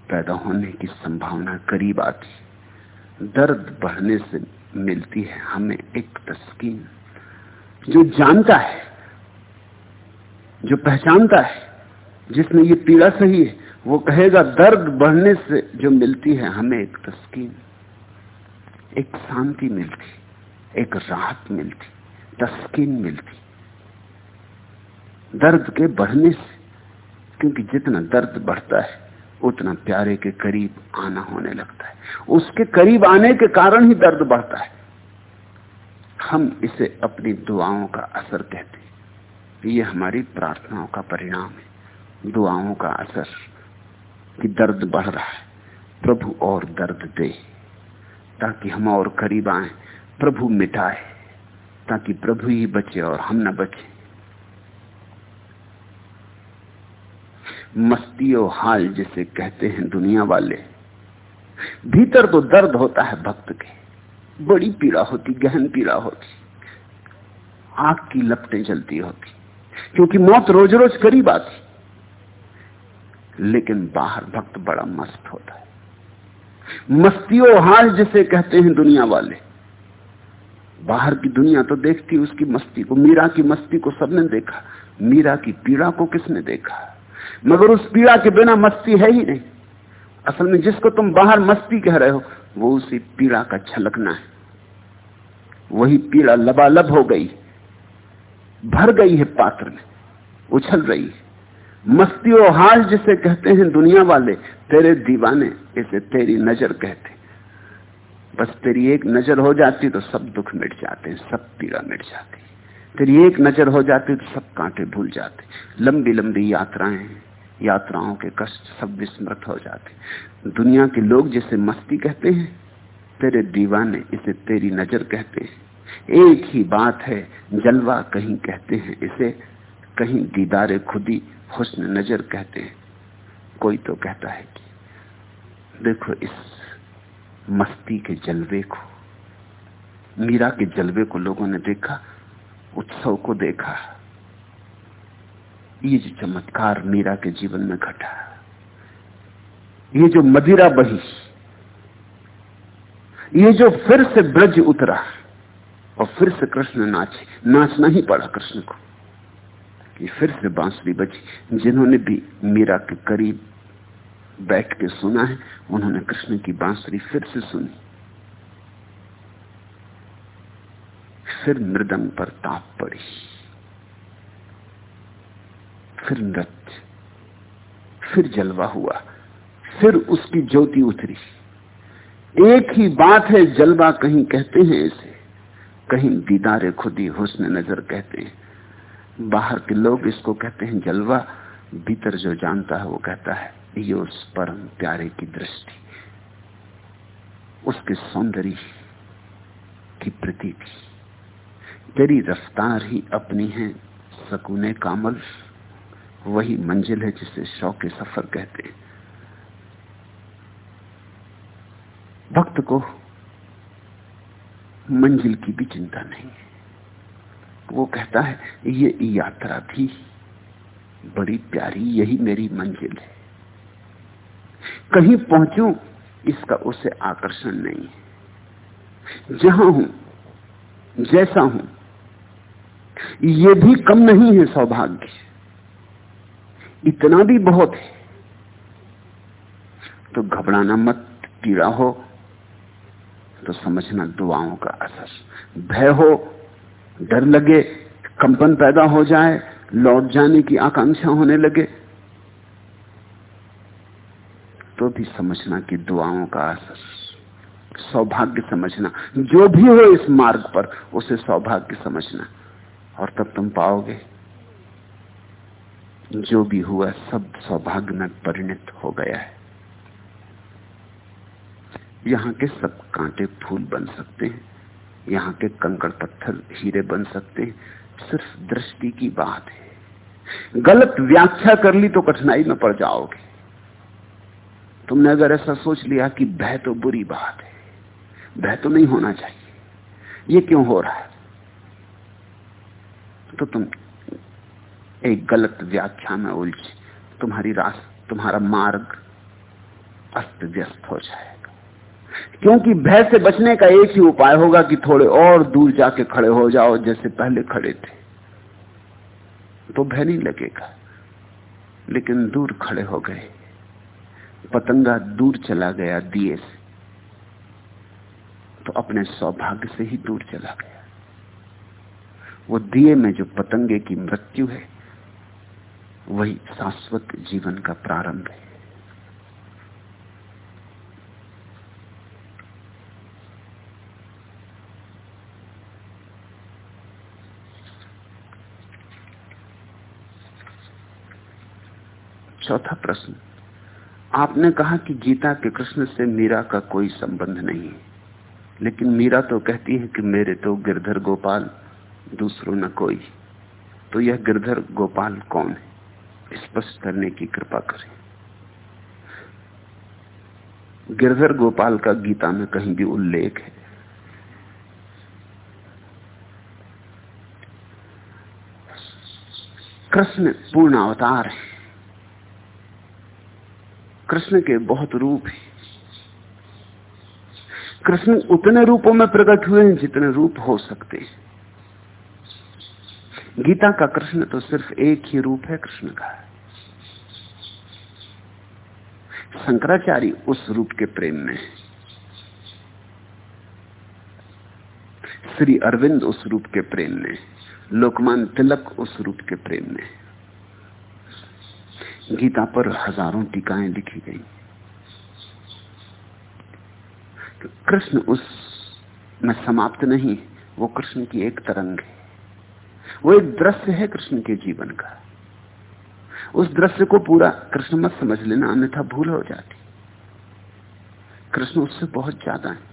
पैदा होने की संभावना करीब आती। दर्द बढ़ने से मिलती है हमें एक तस्कीन जो जानता है जो पहचानता है जिसने ये पीड़ा सही है, वो कहेगा, दर्द बढ़ने से जो मिलती है, हमें एक तस्कीन, एक शांति मिलती, एक राहत मिलती, तस्कीन मिलती। दर्द के बढ़ने से, क्योंकि जितना दर्द बढ़ता है, उतना प्यारे के करीब आना होने लगता है। उसके करीब आने के कारण ही दर्द बढ़ता है। हम इसे अपनी दुआओं का असर कहते हैं। ये हमारी प्रार्थनाओं का परिणाम है, दुआओं का असर कि दर्द बढ़ रहा है। प्रभु और दर्द दे, ताकि हम और करीब आए, प्रभु मिटाए, ताकि प्रभु ही बचे और हम न बचे। मस्ती और हाल जिसे कहते हैं दुनिया वाले, भीतर तो दर्द होता है भक्त के, बड़ी पीड़ा होती, गहन पीड़ा होती, आग की लपटें जलती होती। क्योंकि मौत रोज रोज करीब आती लेकिन बाहर भक्त बड़ा मस्त होता है। मस्तियों हाल जिसे कहते हैं दुनिया वाले। बाहर की दुनिया तो देखती उसकी मस्ती को, मीरा की मस्ती को सबने देखा। मीरा की पीड़ा को किसने देखा? मगर उस पीड़ा के बिना मस्ती है ही नहीं। असल में जिसको तुम बाहर मस्ती कह रहे हो, वो उसी पीड़ा का छलकना है। वही पीड़ा लबालब हो गई। भर गई है पात्र में, उछल रही है। मस्ती और हाल जिसे कहते हैं दुनिया वाले, तेरे दीवाने इसे तेरी नज़र कहते। बस तेरी एक नज़र हो जाती तो सब दुख मिट जाते हैं, सब पीड़ा मिट जाती तेरी एक नज़र हो जाती तो सब कांटे भूल जाते लंबी लंबी यात्राएँ, यात्राओं के कष्ट सब विस्मृत हो जाते दुनिया के लोग जिसे मस्ती कहते हैं, तेरे दीवाने इसे तेरी नज़र कहते हैं। एक ही बात है, जलवा कहीं कहते हैं, इसे कहीं दीदारे खुदी हुस्न नज़र कहते हैं। कोई तो कहता है कि, देखो इस मस्ती के जलवे को, मीरा के जलवे को लोगों ने देखा, उत्सव को देखा। ये जो चमत्कार मीरा के जीवन में घटा, ये जो मदिरा बही, ये जो फिर से ब्रज उतरा और फिर से कृष्ण नाचे, नाचना ही पड़ा कृष्ण को। ये फिर से बांसुरी बची जिन्होंने भी मीरा के करीब बैठ के सुना है, उन्होंने कृष्ण की बांसुरी फिर से सुनी। फिर मृदंग पर ताप पड़ी। फिर नृत्य, फिर जलवा हुआ, फिर उसकी ज्योति उतरी। एक ही बात है, जलवा कहीं कहते हैं इसे। कहीं दीदारे खुदी हुस्न नज़र कहते हैं। बाहर के लोग इसको कहते हैं जलवा, भीतर जो जानता है वो कहता है, ये उस परम प्यारे की दृष्टि, उसके सौंदर्य की प्रतीति तेरी रफ्तार ही अपनी है, सकूने कामल, वही मंजिल है जिसे शौक सफ़र कहते हैं। भक्त को मंजिल की भी चिंता नहीं। है वो कहता है, ये यात्रा थी, बड़ी प्यारी, यही मेरी मंजिल है। कहीं पहुंचू, इसका उसे आकर्षण नहीं है। जहाँ हूँ, जैसा हूँ, ये भी कम नहीं है सौभाग्य। इतना भी बहुत है। तो घबराना मत, पीड़ा हो तो समझना दुआओं का असर। भय हो, डर लगे, कंपन पैदा हो जाए, लौट जाने की आकांक्षा होने लगे तो भी समझना कि दुआओं का असर, सौभाग्य समझना, जो भी हो इस मार्ग पर, उसे सौभाग्य समझना। और तब तुम पाओगे, जो भी हुआ सब सौभाग्य में परिणत हो गया है। यहाँ के सब कांटे फूल बन सकते हैं। यहाँ के कंकड़ पत्थर हीरे बन सकते हैं। सिर्फ़ दृष्टि की बात है। गलत व्याख्या कर ली तो कठिनाई में पड़ जाओगे। तुमने अगर ऐसा सोच लिया कि भय तो बुरी बात है। भय तो नहीं होना चाहिए। ये क्यों हो रहा है? तो तुम एक गलत व्याख्या में उलझ। तुम्हारी रास, तुम्हारा मार्ग अस्त व्यस्त हो जाएगा क्योंकि भय से बचने का एक ही उपाय होगा कि थोड़े और दूर जाके खड़े हो जाओ, जैसे पहले खड़े थे। तो भय नहीं लगेगा। लेकिन दूर खड़े हो गए। पतंगा दूर चला गया दिए से। तो अपने सौभाग्य से ही दूर चला गया। वो दिए में जो पतंगे की मृत्यु है, वही शाश्वत जीवन का प्रारंभ है। चौथा प्रश्न। आपने कहा कि गीता के कृष्ण से मीरा का कोई संबंध नहीं है। लेकिन मीरा तो कहती है कि मेरे तो गिरधर गोपाल, दूसरों न कोई। तो यह गिरधर गोपाल कौन है? स्पष्ट करने की कृपा करें। गिरधर गोपाल का गीता में कहीं भी उल्लेख है। कृष्ण पूर्ण अवतार है। कृष्ण के बहुत रूप है। कृष्ण उतने रूपों में प्रकट हुए हैं जितने रूप हो सकते हैं। गीता का कृष्ण तो सिर्फ़ एक ही रूप है, कृष्ण का शंकराचार्य उस रूप के प्रेम में श्री अरविंद उस रूप के प्रेम में लोकमान तिलक उस रूप के प्रेम में गीता पर हज़ारों टीकाएँ लिखी गई। तो कृष्ण उस में समाप्त नहीं, वो कृष्ण की एक तरंग है। वो एक दृश्य है कृष्ण के जीवन का। उस दृश्य को पूरा कृष्ण मत समझ लेना, अन्यथा भूल हो जाती। कृष्ण उससे बहुत ज़्यादा है।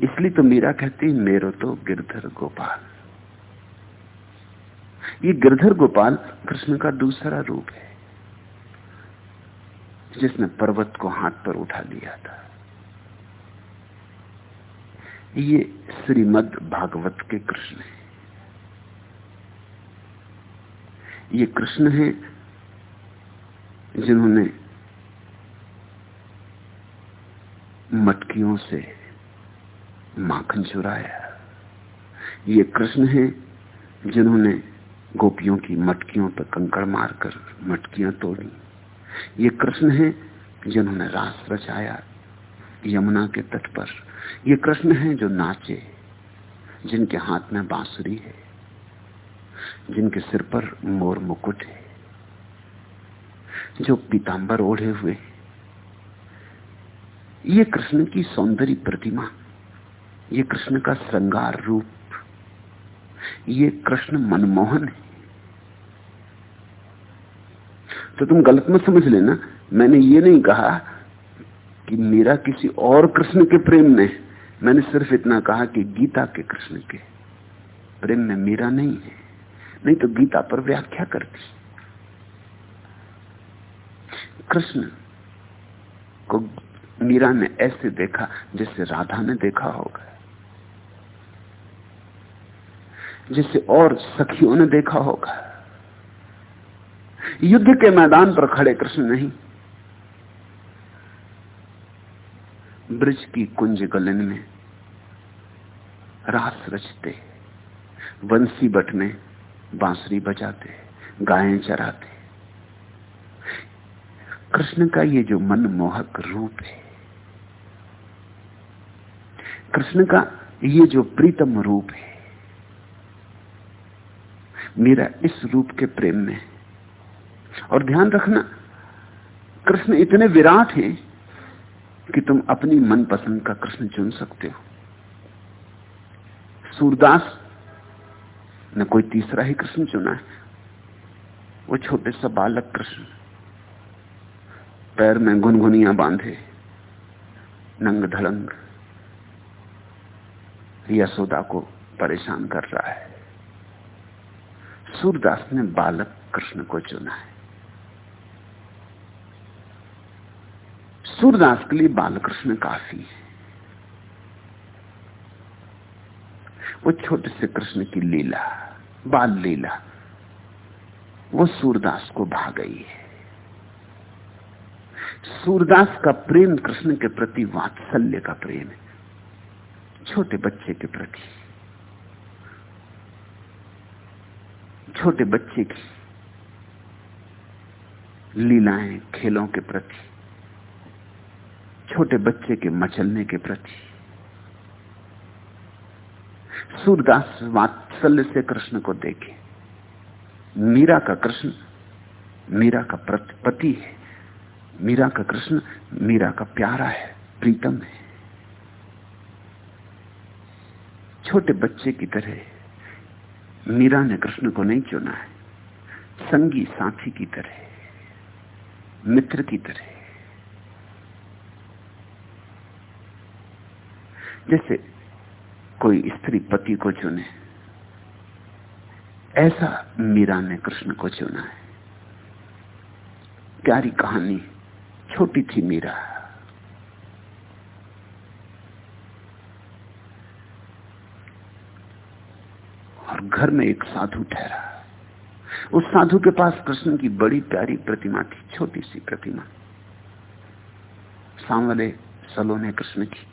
इसलिए तो मीरा कहती, मेरो तो गिरधर गोपाल। ये गिरधर गोपाल कृष्ण का दूसरा रूप है, जिसने पर्वत को हाथ पर उठा लिया था। ये श्रीमद भागवत के कृष्ण है। ये कृष्ण है जिन्होंने मटकियों से माखन चुराया। ये कृष्ण है जिन्होंने गोपियों की मटकियों पर कंकड़ मारकर मटकियाँ तोड़ी। ये कृष्ण है जिन्होंने रास रचाया यमुना के तट पर। ये कृष्ण हैं जो नाचे, जिनके हाथ में बांसुरी है, जिनके सिर पर मोर मुकुट है, जो पीताम्बर ओढ़े हुए ये कृष्ण की सौंदर्य प्रतिमा, ये कृष्ण का श्रृंगार रूप ये कृष्ण मनमोहन है। तो तुम गलत मत समझ लेना। मैंने ये नहीं कहा कि मेरा किसी और कृष्ण के प्रेम में। मैंने सिर्फ़ इतना कहा कि गीता के कृष्ण के प्रेम में मीरा नहीं है। नहीं तो गीता पर व्याख्या करती कृष्ण को मीरा ने ऐसे देखा जैसे राधा ने देखा होगा। जिसे और सखियों ने देखा होगा। युद्ध के मैदान पर खड़े कृष्ण नहीं। ब्रज की कुंज गलन में रास रचते, वंशी बट में बांसुरी बजाते, गायें चराते। कृष्ण का ये जो मनमोहक रूप है, कृष्ण का ये जो प्रीतम रूप है मेरा इस रूप के प्रेम में। और ध्यान रखना, कृष्ण इतने विराट हैं कि तुम अपनी मनपसंद का कृष्ण चुन सकते हो। सूरदास ने कोई तीसरा ही कृष्ण चुना है। वो छोटे सा बालक कृष्ण। पैर में गुनगुनिया बांधे, नंग धड़ंग यशोदा को परेशान कर रहा है। सूरदास ने बालक कृष्ण को चुना है। सूरदास के लिए बालकृष्ण काफ़ी है। वो छोटे से कृष्ण की लीला, बाल लीला, वो सूरदास को भा गई है। सूरदास का प्रेम कृष्ण के प्रति वात्सल्य का प्रेम है, छोटे बच्चे के प्रति। छोटे बच्चे की लीलाएँ खेलों के प्रति, छोटे बच्चे के मचलने के प्रति। सूरदास वात्सल्य से कृष्ण को देखे। मीरा का कृष्ण, मीरा का पति है। मीरा का कृष्ण, मीरा का प्यारा है, प्रीतम है। छोटे बच्चे की तरह मीरा ने कृष्ण को नहीं चुना है। संगी साथी की तरह, मित्र की तरह। जैसे कोई स्त्री पति को चुने, ऐसा मीरा ने कृष्ण को चुना है। प्यारी कहानी छोटी थी मीरा और घर में एक साधु ठहरा। उस साधु के पास कृष्ण की बड़ी प्यारी प्रतिमा थी, छोटी सी प्रतिमा। सांवले सलोने कृष्ण की।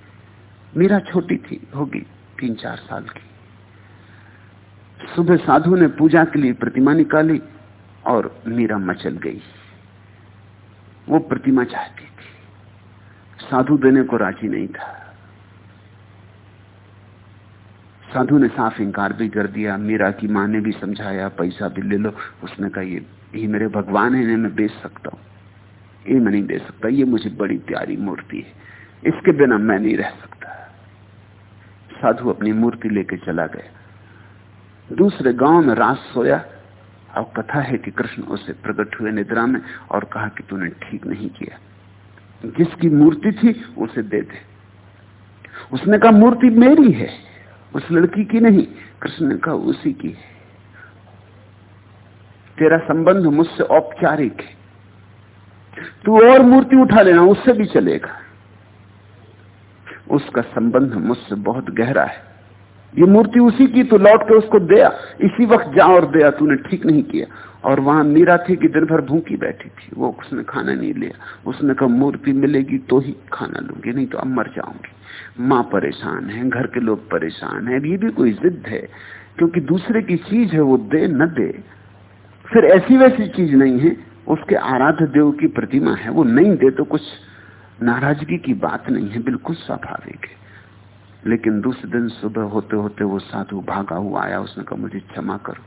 मीरा छोटी थी, होगी तीन चार साल की। सुबह साधु ने पूजा के लिए प्रतिमा निकाली और मीरा मचल गई। वो प्रतिमा चाहती थी। साधु देने को राज़ी नहीं था। साधु ने साफ़ इंकार भी कर दिया। मीरा की माँ ने भी समझाया, पैसा भी ले लो। उसने कहा, ये ये मेरे भगवान है, इन्हें मैं बेच सकता हूँ। ये मैं नहीं दे सकता, ये मुझे बड़ी प्यारी मूर्ति है। इसके बिना मैं नहीं रह सकता। साधु अपनी मूर्ति लेके चला गया। दूसरे गाँव में रात सोया। और कथा है कि कृष्ण उसे प्रकट हुए निद्रा में और कहा कि तूने ठीक नहीं किया। जिसकी मूर्ति थी, उसे दे दे। उसने कहा, मूर्ति मेरी है। उस लड़की की नहीं, कृष्ण ने कहा उसी की है। तेरा संबंध मुझसे औपचारिक है। तू और मूर्ति उठा लेना, उससे भी चलेगा। उसका संबंध मुझसे बहुत गहरा है। ये मूर्ति उसी की तो लौट के उसको दिया। इसी वक्त जा और दिया, तूने ठीक नहीं किया। और वहाँ मीरा थी कि दिन भर भूखी बैठी थी। वो उसने खाना नहीं लिया। उसने कहा, मूर्ति मिलेगी तो ही खाना लूँगी, नहीं तो अब मर जाऊँगी। माँ परेशान है, घर के लोग परेशान है ये भी कोई जिद है, क्योंकि दूसरे की चीज़ है वो दे, न दे। फिर ऐसी वैसी चीज़ नहीं है, उसके आराध्य देव की प्रतिमा है, वो नहीं दे तो कुछ नाराज़गी की बात नहीं है, बिल्कुल स्वाभाविक है। लेकिन दूसरे दिन सुबह होते होते वो साधु भागा हुआ आया, उसने कहा, मुझे क्षमा करो।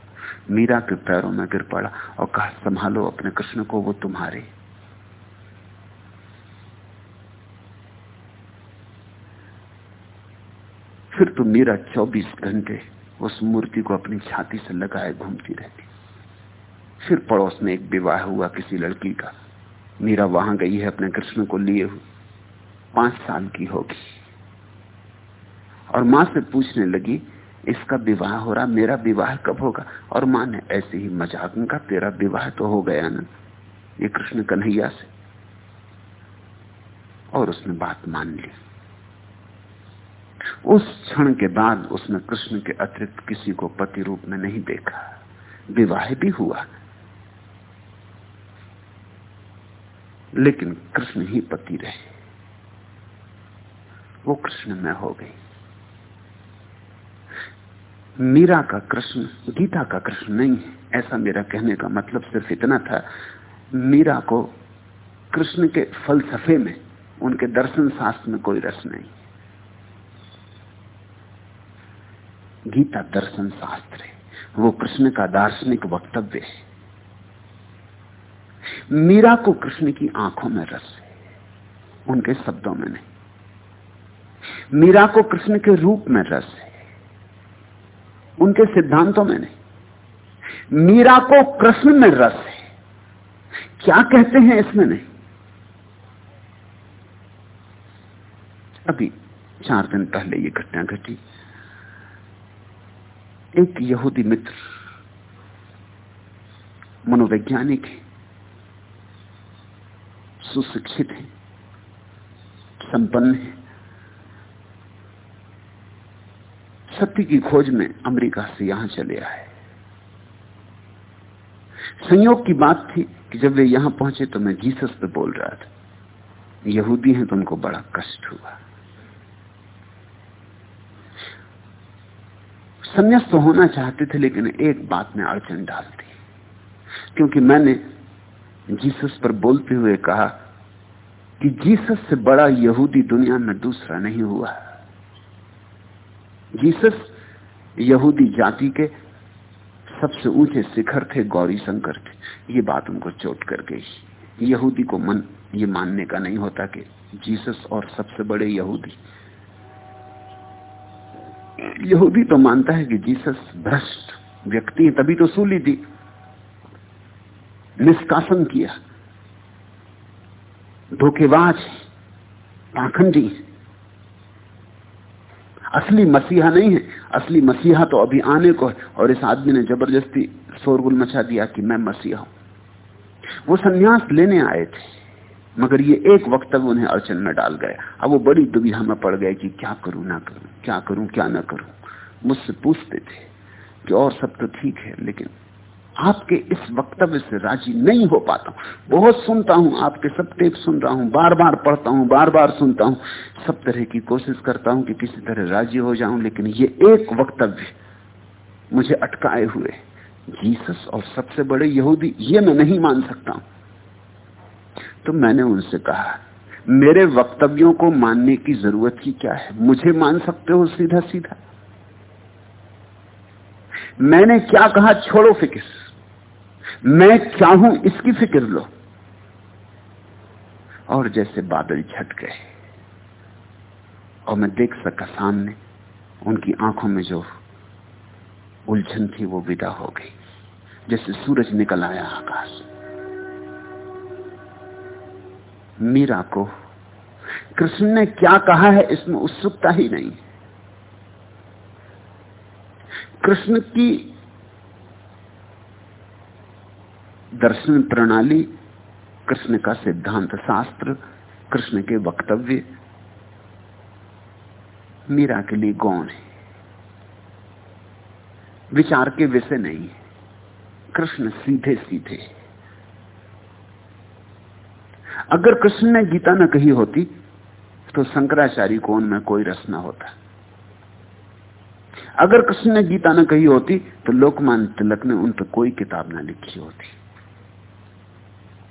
मीरा के पैरों में गिर पड़ा और कहा, संभालो अपने कृष्ण को, वो तुम्हारे फिर तो मीरा 24 घंटे उस मूर्ति को अपनी छाती से लगाए घूमती रहती। फिर पड़ोस में एक विवाह हुआ किसी लड़की का। मीरा वहाँ गई है, अपने कृष्ण को लिए हुए। पाँच साल की होगी। और माँ से पूछने लगी, इसका विवाह हो रहा, मेरा विवाह कब होगा? और माँ ने, ऐसे ही मज़ाक का तेरा विवाह तो हो गया ना, ये कृष्ण कन्हैया से। और उसने बात मान ली। उस क्षण के बाद उसने कृष्ण के अतिरिक्त किसी को पति रूप में नहीं देखा। विवाह भी हुआ। लेकिन कृष्ण ही पति रहे। वो कृष्ण में हो गई। मीरा का कृष्ण, गीता का कृष्ण नहीं है। ऐसा मेरा कहने का मतलब सिर्फ़ इतना था, मीरा को कृष्ण के फलसफे में, उनके दर्शन शास्त्र में कोई रस नहीं। गीता दर्शन शास्त्र है। वो कृष्ण का दार्शनिक वक्तव्य है। मीरा को कृष्ण की आँखों में रस है। उनके शब्दों में नहीं। मीरा को कृष्ण के रूप में रस है। उनके सिद्धांतों में नहीं। मीरा को कृष्ण में रस है। क्या कहते हैं इसमें नहीं? अभी चार दिन पहले ये घटना घटी। एक यहूदी मित्र मनोवैज्ञानिक है, सुशिक्षित है, संपन्न है। सत्य की खोज में अमेरिका से यहाँ चले आए। संयोग की बात थी कि जब वे यहाँ पहुँचे तो मैं जीसस पे बोल रहा था। यहूदी हैं तो उनको बड़ा कष्ट हुआ। संन्यास तो होना चाहते थे, लेकिन एक बात में अड़चन डाल दी क्योंकि मैंने जीसस पर बोलते हुए कहा कि जीसस से बड़ा यहूदी दुनिया में दूसरा नहीं हुआ। जीसस यहूदी जाति के सबसे ऊँचे शिखर थे, गौरी शंकर थे। ये बात उनको चोट कर गई। यहूदी को मन, ये मानने का नहीं होता कि जीसस और सबसे बड़े यहूदी यहूदी तो मानता है कि जीसस भ्रष्ट व्यक्ति है, तभी तो सूली दी निष्कासन किया। धोखेबाज पाखंडी असली मसीहा नहीं है। असली मसीहा तो अभी आने को है और इस आदमी ने ज़बरदस्ती शोरगुल मचा दिया कि मैं मसीहा हूँ। वो सन्यास लेने आए थे। मगर ये एक वक्तव्य उन्हें अड़चन में डाल गया अब वो बड़ी दुविधा में पड़ गए कि क्या करूँ, ना करूँ, क्या करूँ, क्या ना करूँ। मुझसे पूछते थे कि और सब तो ठीक है, लेकिन आपके इस वक्तव्य से राज़ी नहीं हो पाता बहुत सुनता हूँ, आपके सब टेप सुन रहा हूँ बार बार पढ़ता हूँ बार बार सुनता हूँ। सब तरह की कोशिश करता हूँ कि किसी तरह राज़ी हो जाऊँ, लेकिन ये एक वक्तव्य मुझे अटकाए हुए। जीसस और सबसे बड़े यहूदी, ये मैं नहीं मान सकता हूँ। तो मैंने उनसे कहा, मेरे वक्तव्यों को मानने की ज़रूरत ही क्या है? मुझे मान सकते हो सीधा सीधा मैंने क्या कहा, छोड़ो फ़िक्र। मैं क्या हूँ इसकी फ़िक्र लो। और जैसे बादल छट गए, और मैं देख सका सामने, उनकी आँखों में जो उलझन थी, वो विदा हो गई, जैसे सूरज निकल आया आकाश। मीरा को। कृष्ण ने क्या कहा है इसमें उत्सुकता ही नहीं। कृष्ण की दर्शन प्रणाली, कृष्ण का सिद्धांत शास्त्र, कृष्ण के वक्तव्य, मीरा के लिए गौण है। विचार के विषय नहीं है। कृष्ण सीधे सीधे अगर कृष्ण ने गीता न कही होती तो शंकराचार्य को उनमें कोई रस न होता। अगर कृष्ण ने गीता न कही होती तो लोकमान तिलक ने उन पर कोई किताब ना लिखी होती।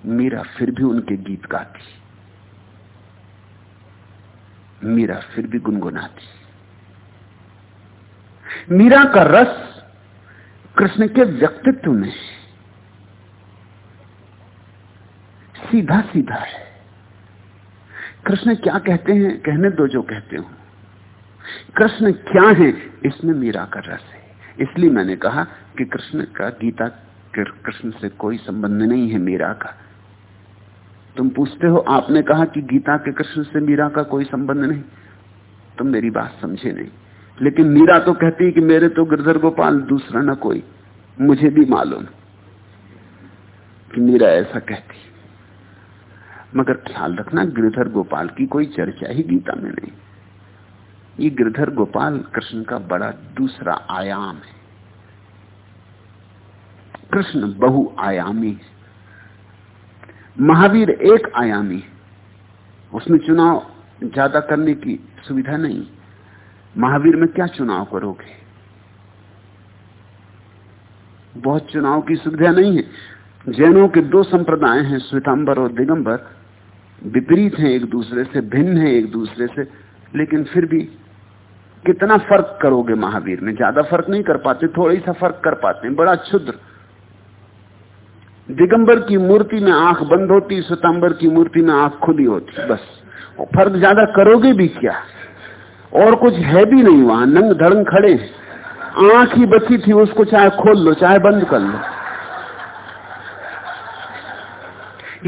मीरा फिर भी उनके गीत गाती। मीरा फिर भी गुनगुनाती। मीरा का रस कृष्ण के व्यक्तित्व में सीधा सीधा है। कृष्ण क्या कहते हैं? कहने दो जो कहते हो। कृष्ण क्या है? इसमें मीरा का रस है। इसलिए मैंने कहा कि कृष्ण का गीता कृष्ण से कोई संबंध नहीं है मीरा का। तुम पूछते हो, आपने कहा कि गीता के कृष्ण से मीरा का कोई संबंध नहीं? तुम मेरी बात समझे नहीं। लेकिन मीरा तो कहती है कि मेरे तो गिरधर गोपाल दूसरा ना कोई। मुझे भी मालूम कि मीरा ऐसा कहती मगर ख्याल रखना, गिरधर गोपाल की कोई चर्चा ही गीता में नहीं। ये गिरधर गोपाल कृष्ण का बड़ा दूसरा आयाम है। कृष्ण बहुआयामी महावीर एक आयामी उसमें चुनाव ज़्यादा करने की सुविधा नहीं। महावीर में क्या चुनाव करोगे? बहुत चुनाव की सुविधा नहीं है। जैनों के दो संप्रदाय हैं, श्वेतांबर और दिगंबर। विपरीत हैं एक दूसरे से, भिन्न है एक दूसरे से, लेकिन फिर भी कितना फ़र्क करोगे महावीर में? ज़्यादा फ़र्क नहीं कर पाते, थोड़ी सा फ़र्क कर पाते हैं। बड़ा क्षुद्र। दिगंबर की मूर्ति में आँख बंद होती स्वतंबर की मूर्ति में आँख खुली होती, बस। फ़र्क ज़्यादा करोगे भी क्या? और कुछ है भी नहीं वहाँ, नंग धड़ंग खड़े आँख ही बची थी, उसको चाहे खोल लो, चाहे बंद कर लो।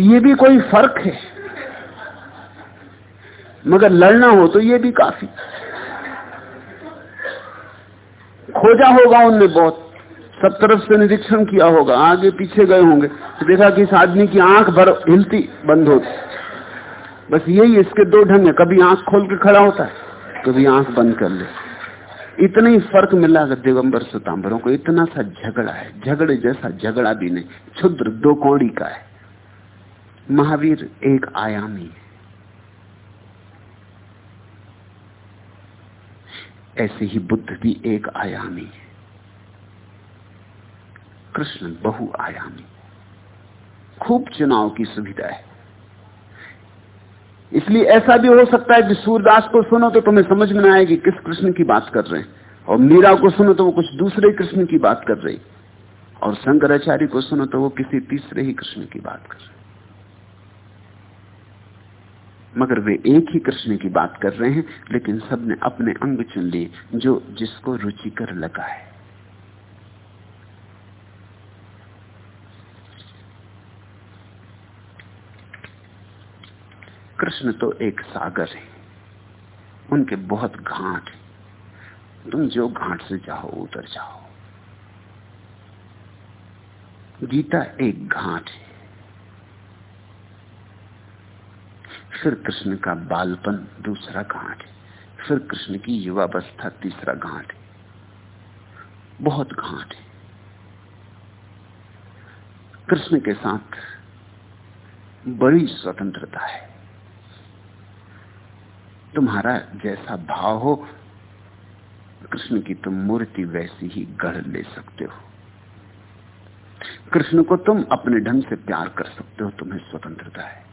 ये भी कोई फ़र्क है? मगर लड़ना हो तो ये भी काफ़ी। खोजा होगा उनने बहुत। सब तरफ़ से निरीक्षण किया होगा, आगे पीछे गए होंगे। तो देखा कि इस आदमी की आँख भर हिलती बंद होती। बस यही इसके दो ढंग है, कभी आँख खोल के खड़ा होता है, कभी आँख बंद कर ले। इतना ही फ़र्क मिला अगर दिगंबर सुतांबरों को, इतना सा झगड़ा है, झगड़े जैसा झगड़ा भी नहीं, क्षुद्र दो कौड़ी का है। महावीर एक आयामी है। ऐसे ही बुद्ध भी एक आयामी है। कृष्ण बहुआयामी खूब चुनाव की सुविधा है। इसलिए ऐसा भी हो सकता है कि सूरदास को सुनो तो तुम्हें समझ में आएगी किस कृष्ण की बात कर रहे हैं। और मीरा को सुनो तो वो कुछ दूसरे कृष्ण की बात कर रही और शंकराचार्य को सुनो तो वो किसी तीसरे ही कृष्ण की बात कर रहे मगर वे एक ही कृष्ण की बात कर रहे हैं, लेकिन सबने अपने अंग चुन लिए जो जिसको रुचिकर लगा है। कृष्ण तो एक सागर है। उनके बहुत घाट है। तुम जो घाट से चाहो उतर जाओ। गीता एक घाट है। फिर कृष्ण का बालपन दूसरा घाट है। फिर कृष्ण की युवावस्था तीसरा घाट है। बहुत घाट है। कृष्ण के साथ बड़ी स्वतंत्रता है। तुम्हारा जैसा भाव हो, कृष्ण की तुम मूर्ति वैसी ही गढ़ ले सकते हो। कृष्ण को तुम अपने ढंग से प्यार कर सकते हो, तुम्हें स्वतंत्रता है।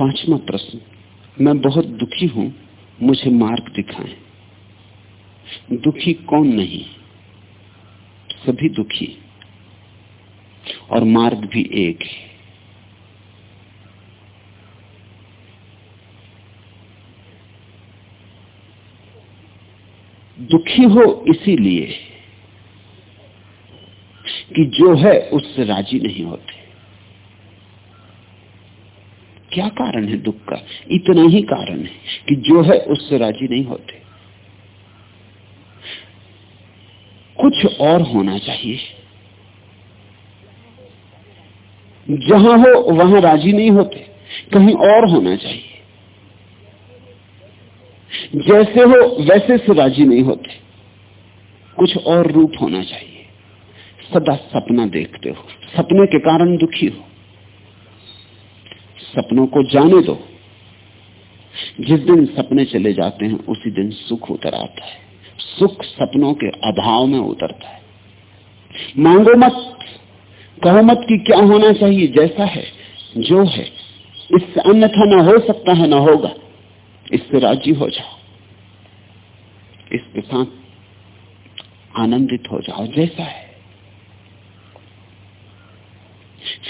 पांचवा प्रश्न। मैं बहुत दुखी हूँ, मुझे मार्ग दिखाएँ। दुखी कौन नहीं? सभी दुखी। और मार्ग भी एक है। दुखी हो इसीलिए कि जो है उससे राज़ी नहीं होते। क्या कारण है दुख का? इतना ही कारण है कि जो है उससे राज़ी नहीं होते। कुछ और होना चाहिए। जहाँ हो, वहाँ राज़ी नहीं होते। कहीं और होना चाहिए। जैसे हो, वैसे से राज़ी नहीं होते। कुछ और रूप होना चाहिए। सदा सपना देखते हो। सपने के कारण दुखी हो। सपनों को जाने दो। जिस दिन सपने चले जाते हैं, उसी दिन सुख उतर आता है। सुख सपनों के अभाव में उतरता है। मांगो मत। कहो मत कि क्या होना चाहिए, जैसा है, जो है। इससे अन्यथा ना हो सकता है, ना होगा। इससे राज़ी हो जाओ। इसके साथ आनंदित हो जाओ, जैसा है।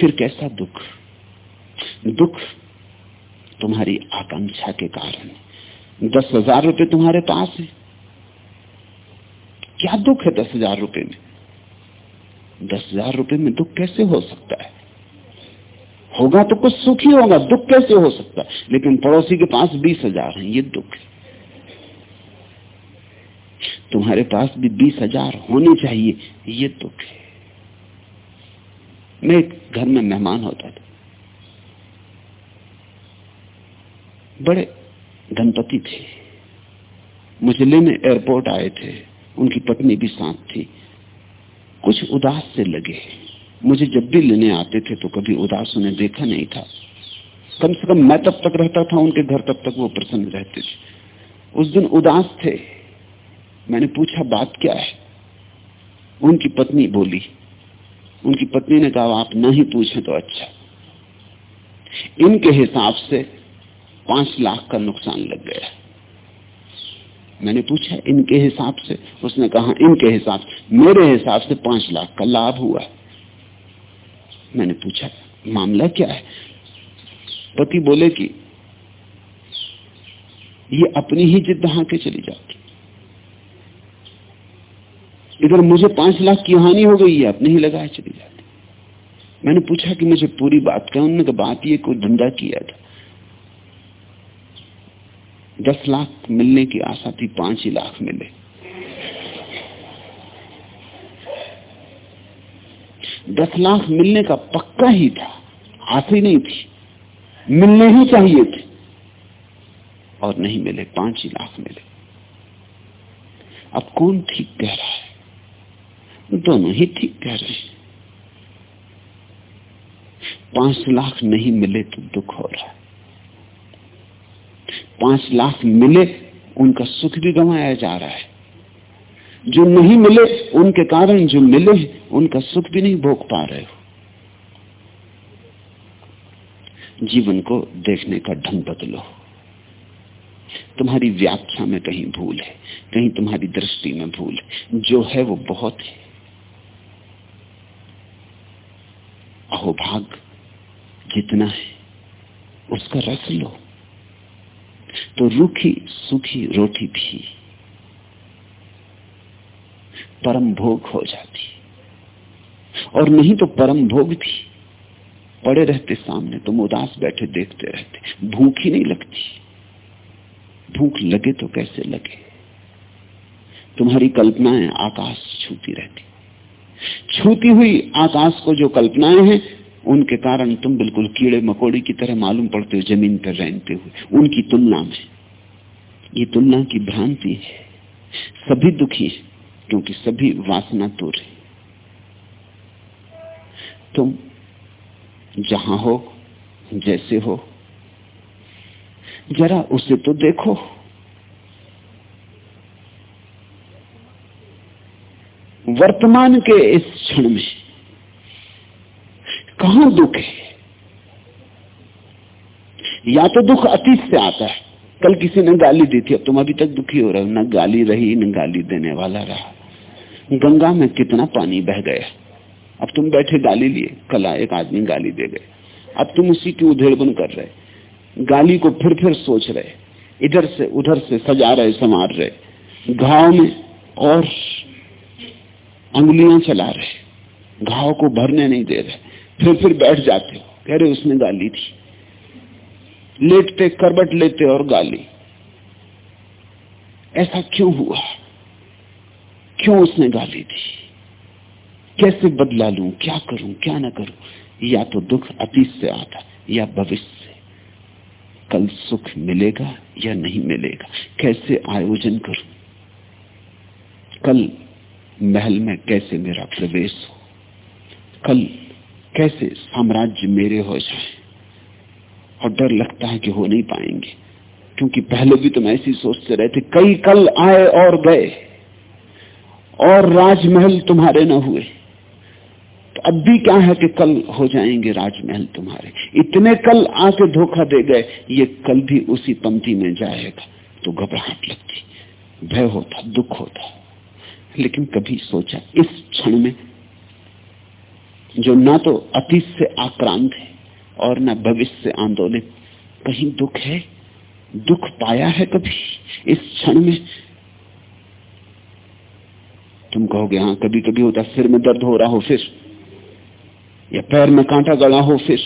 फिर कैसा दुख? दुख तुम्हारी आकांक्षा के कारण दस हज़ार रुपये तुम्हारे पास है। क्या दुख है दस हज़ार रुपये में? दस हज़ार रुपये में दुख कैसे हो सकता है? होगा तो कुछ सुख होगा, दुख कैसे हो सकता है? लेकिन पड़ोसी के पास बीस हज़ार है, ये दुख है। तुम्हारे पास भी बीस हज़ार होने चाहिए, ये दुख है। मैं एक घर में मेहमान होता था। बड़े धनपति थे। मुझे लेने एयरपोर्ट आए थे। उनकी पत्नी भी साथ थी। कुछ उदास से लगे। मुझे जब भी लेने आते थे तो कभी उदास उन्हें देखा नहीं था। कम से कम मैं तब तक रहता था, उनके घर तब तक वो प्रसन्न रहते थे। उस दिन उदास थे। मैंने पूछा, बात क्या है? उनकी पत्नी बोली, उनकी पत्नी ने कहा, आप नहीं पूछे तो अच्छा। इनके हिसाब से पाँच लाख का नुकसान लग गया। मैंने पूछा, इनके हिसाब से? उसने कहा, इनके हिसाब से। मेरे हिसाब से पाँच लाख का लाभ हुआ। मैंने पूछा, मामला क्या है? पति बोले कि, ये अपनी ही जिद के चली जाती। इधर मुझे पाँच लाख की हानि हो गई है अपने ही लगाए चली जाती। मैंने पूछा कि मुझे पूरी बात क्या उन्होंने बात ये कोई धंधा किया था। दस लाख मिलने की आशा थी, पाँच ही लाख मिले। दस लाख मिलने का पक्का ही था आशा ही नहीं थी, मिलने ही चाहिए थे, और नहीं मिले, पाँच ही लाख मिले। अब कौन ठीक कह रहा है? दोनों ही ठीक कह रहे हैं। पाँच लाख नहीं मिले तो दुख हो रहा है। पाँच लाख मिले, उनका सुख भी गंवाया जा रहा है। जो नहीं मिले, उनके कारण जो मिले उनका सुख भी नहीं भोग पा रहे हो। जीवन को देखने का ढंग बदलो। तुम्हारी व्याख्या में कहीं भूल है, कहीं तुम्हारी दृष्टि में भूल है। जो है वो बहुत है। अहोभाग जितना है, उसका रस लो। तो रूखी, सूखी रोटी भी परम भोग हो जाती। और नहीं तो परम भोग भी। पड़े रहते सामने, तुम उदास बैठे देखते रहते। भूख ही नहीं लगती। भूख लगे तो कैसे लगे? तुम्हारी कल्पनाएँ आकाश छूती रहती। छूती हुई आकाश को जो कल्पनाएँ हैं उनके कारण तुम बिल्कुल कीड़े मकोड़ी की तरह मालूम पड़ते हो, ज़मीन पर रहते हुए। उनकी तुलना में। ये तुलना की भ्रांति है। सभी दुखी है, क्योंकि सभी वासना है। तुम जहाँ हो, जैसे हो, जरा उसे तो देखो। वर्तमान के इस क्षण में कहाँ दुख है? या तो दुख अतीत से आता है। कल किसी ने गाली दी थी, अब तुम अभी तक दुखी हो रहे हो। न गाली रही, न गाली देने वाला रहा। गंगा में कितना पानी बह गया। अब तुम बैठे गाली लिए। कला एक आदमी गाली दे गए। अब तुम उसी की उधेड़बन कर रहे गाली को फिर फिर सोच रहे इधर से, उधर से सजा रहे, संवार रहे घाव में और अंगुलियाँ चला रहे घाव को भरने नहीं दे रहे फिर फिर बैठ जाते। कह रहे, उसने गाली थी लेटते, करबट लेते और गाली। ऐसा क्यों हुआ? क्यों उसने गाली दी? कैसे बदला लू? क्या करूँ? क्या ना करूँ? या तो दुख अतीत से आता, या भविष्य से। कल सुख मिलेगा या नहीं मिलेगा? कैसे आयोजन करूँ? कल महल में कैसे मेरा प्रवेश हो? कल कैसे साम्राज्य मेरे हो जाए? और डर लगता है कि हो नहीं पाएँगे। क्योंकि पहले भी तुम ऐसी सोचते रहे थे कई कल आए और गए, और राजमहल तुम्हारे न हुए। तो अब भी क्या है कि कल हो जाएँगे राजमहल तुम्हारे? इतने कल आके धोखा दे गए, ये कल भी उसी पंक्ति में जाएगा। तो घबराहट लगती, भय होता, दुख होता। लेकिन कभी सोचा, इस क्षण में जो ना तो अतीत से आक्रांत है और ना भविष्य से आंदोलित। कहीं दुख है? दुख पाया है कभी इस क्षण में? तुम कहोगे हाँ कभी कभी होता सिर में दर्द हो रहा हो फिर, या पैर में कांटा गड़ा हो फिर।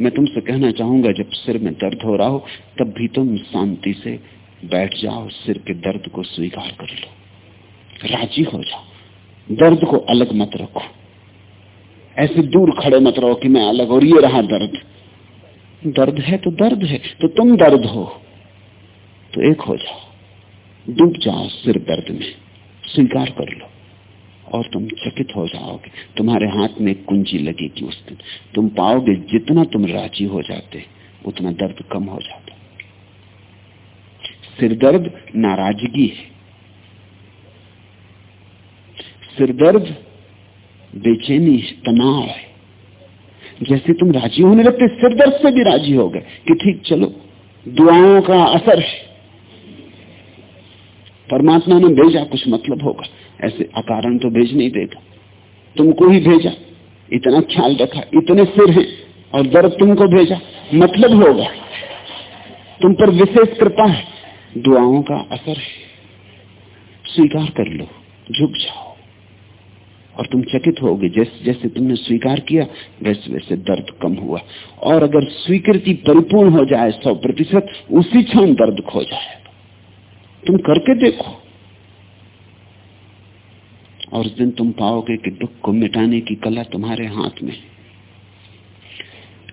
मैं तुमसे कहना चाहूँगा, जब सिर में दर्द हो रहा हो, तब भी तुम शांति से बैठ जाओ, सिर के दर्द को स्वीकार कर लो। राज़ी हो जाओ। दर्द को अलग मत रखो। ऐसे दूर खड़े मत रहो कि मैं अलग और ये रहा दर्द। दर्द है तो दर्द है तो तुम दर्द हो तो एक हो जाओ। डूब जाओ सिर दर्द में, स्वीकार कर लो, और तुम चकित हो जाओगे। तुम्हारे हाथ में कुंजी लगेगी उस दिन। तुम पाओगे जितना तुम राज़ी हो जाते, उतना दर्द कम हो जाता। सिरदर्द नाराज़गी है। सिरदर्द बेचैनी, तनाव है। जैसे तुम राज़ी होने लगते सिरदर्द से भी राज़ी हो गए कि ठीक, चलो, दुआओं का असर है। परमात्मा ने भेजा, कुछ मतलब होगा। ऐसे अकारण तो भेज नहीं देगा। तुमको ही भेजा। इतना ख्याल रखा, इतने सिर हैं, और दर्द तुमको भेजा। मतलब होगा। तुम पर विशेष कृपा है। दुआओं का असर है। स्वीकार कर लो। झुक जाओ। और तुम चकित होगे, जैसे जैसे तुमने स्वीकार किया, वैसे वैसे दर्द कम हुआ। और अगर स्वीकृति परिपूर्ण हो जाए सौ प्रतिशत, उसी क्षण दर्द खो जाए। तुम करके देखो। और उस दिन तुम पाओगे कि दुख को मिटाने की कला तुम्हारे हाथ में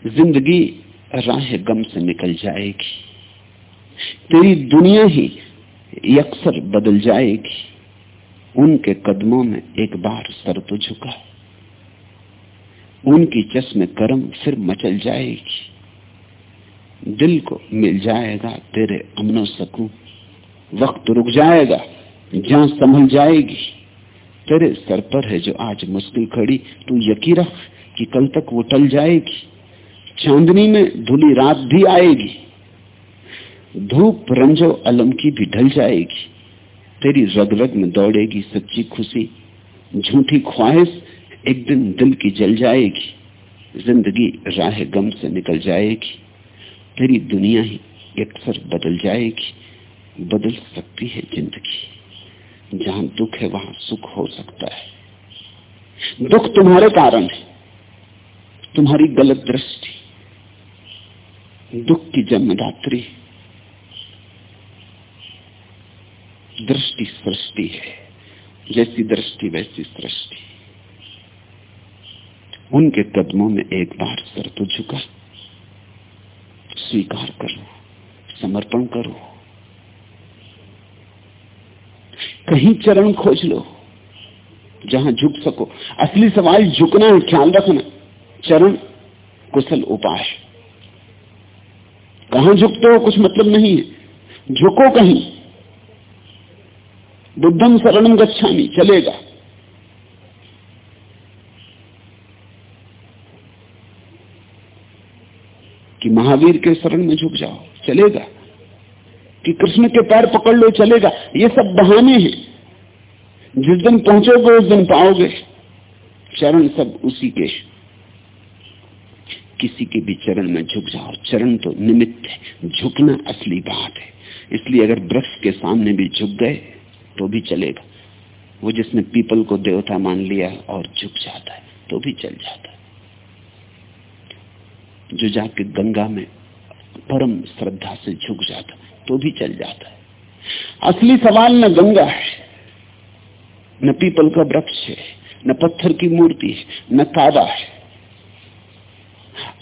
ज़िंदगी राह गम से निकल जाएगी। तेरी दुनिया ही अक्सर बदल जाएगी। उनके कदमों में एक बार सर तो झुका। उनकी चश्मे कर्म फिर मचल जाएगी। दिल को मिल जाएगा तेरे अमनो सकू वक्त रुक जाएगा जहाँ संभल जाएगी। तेरे सर पर है जो आज मुश्किल खड़ी। तू यकी रख कि कल तक वो टल जाएगी। चांदनी में धुली रात भी आएगी। धूप रंजो अलम की भी ढल जाएगी। तेरी रग रग में दौड़ेगी सच्ची खुशी। झूठी ख्वाहिश एक दिन दिल की जल जाएगी, ज़िंदगी राह गम से निकल जाएगी। तेरी दुनिया ही अक्सर बदल जाएगी, बदल सकती है ज़िंदगी। जहाँ दुख है वहाँ सुख हो सकता है। दुख तुम्हारे कारण है, तुम्हारी गलत दृष्टि, दुख की जन्मदात्री है। दृष्टि सृष्टि है। जैसी दृष्टि वैसी सृष्टि। उनके कदमों में एक बार सर तो झुका। स्वीकार करो। समर्पण करो। कहीं चरण खोज लो। जहाँ झुक सको। असली सवाल झुकना है, ख्याल रखना। चरण, कुशल उपाय। कहाँ झुकते हो कुछ मतलब नहीं है। झुको कहीं। बुद्धम शरणम गच्छामी, चलेगा। कि महावीर के शरण में झुक जाओ, चलेगा। कि कृष्ण के पैर पकड़ लो, चलेगा। ये सब बहाने हैं। जिस दिन पहुंचोगे, उस दिन पाओगे। चरण सब उसी के किसी के भी चरण में झुक जाओ। चरण तो निमित्त है। झुकना असली बात है। इसलिए अगर वृक्ष के सामने भी झुक गए तो भी चलेगा। वो जिसने पीपल को देवता मान लिया और झुक जाता है तो भी चल जाता है। जो जाके गंगा में परम श्रद्धा से झुक जाता तो भी चल जाता है। असली सवाल न गंगा है, न पीपल का वृक्ष है, न पत्थर की मूर्ति है, न काबा है।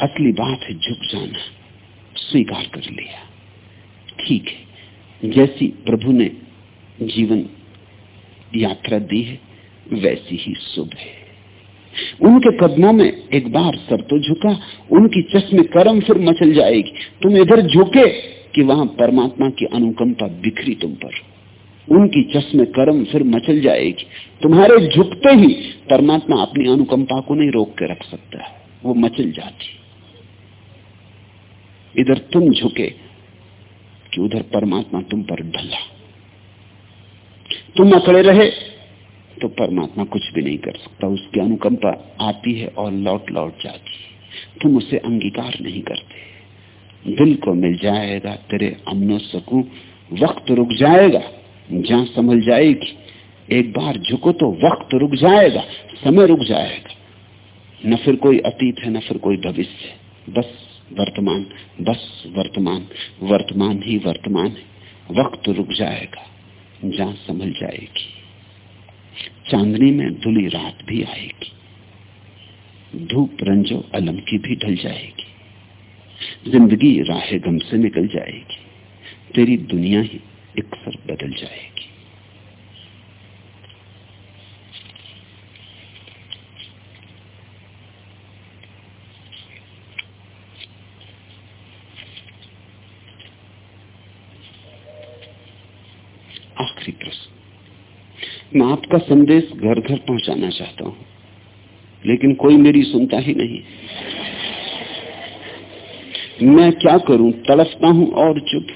असली बात है झुक जाना, स्वीकार कर लिया। ठीक है, जैसी प्रभु ने जीवन यात्रा दी है, वैसी ही शुभ है। उनके कदमों में एक बार सर तो झुका, उनकी चश्मे कर्म फिर मचल जाएगी। तुम इधर झुके कि वहाँ परमात्मा की अनुकंपा बिखरी तुम पर। उनकी चश्मे कर्म फिर मचल जाएगी। तुम्हारे झुकते ही परमात्मा अपनी अनुकंपा को नहीं रोक के रख सकता। है वो मचल जाती। इधर तुम झुके कि उधर परमात्मा तुम पर ढला। तुम अकड़े रहे तो परमात्मा कुछ भी नहीं कर सकता। उसकी अनुकंपा आती है और लौट लौट जाती है। तुम उसे अंगीकार नहीं करते। दिल को मिल जाएगा, तेरे अमनो सकू। वक्त रुक जाएगा जहाँ संभल जाएगी। एक बार झुको तो वक्त रुक जाएगा, समय रुक जाएगा। न फिर कोई अतीत है, न फिर कोई भविष्य। बस वर्तमान बस वर्तमान। वर्तमान ही वर्तमान है। वक्त रुक जाएगा। जहाँ संभल जाएगी। चांदनी में धुली रात भी आएगी। धूप रंजो अलम की भी ढल जाएगी। ज़िंदगी राह गम से निकल जाएगी। तेरी दुनिया ही एक सर बदल जाएगी आखिरी प्रश्न मैं आपका संदेश घर घर पहुंचाना चाहता हूँ। लेकिन कोई मेरी सुनता ही नहीं। मैं क्या करूँ? तड़फता हूँ और चुप।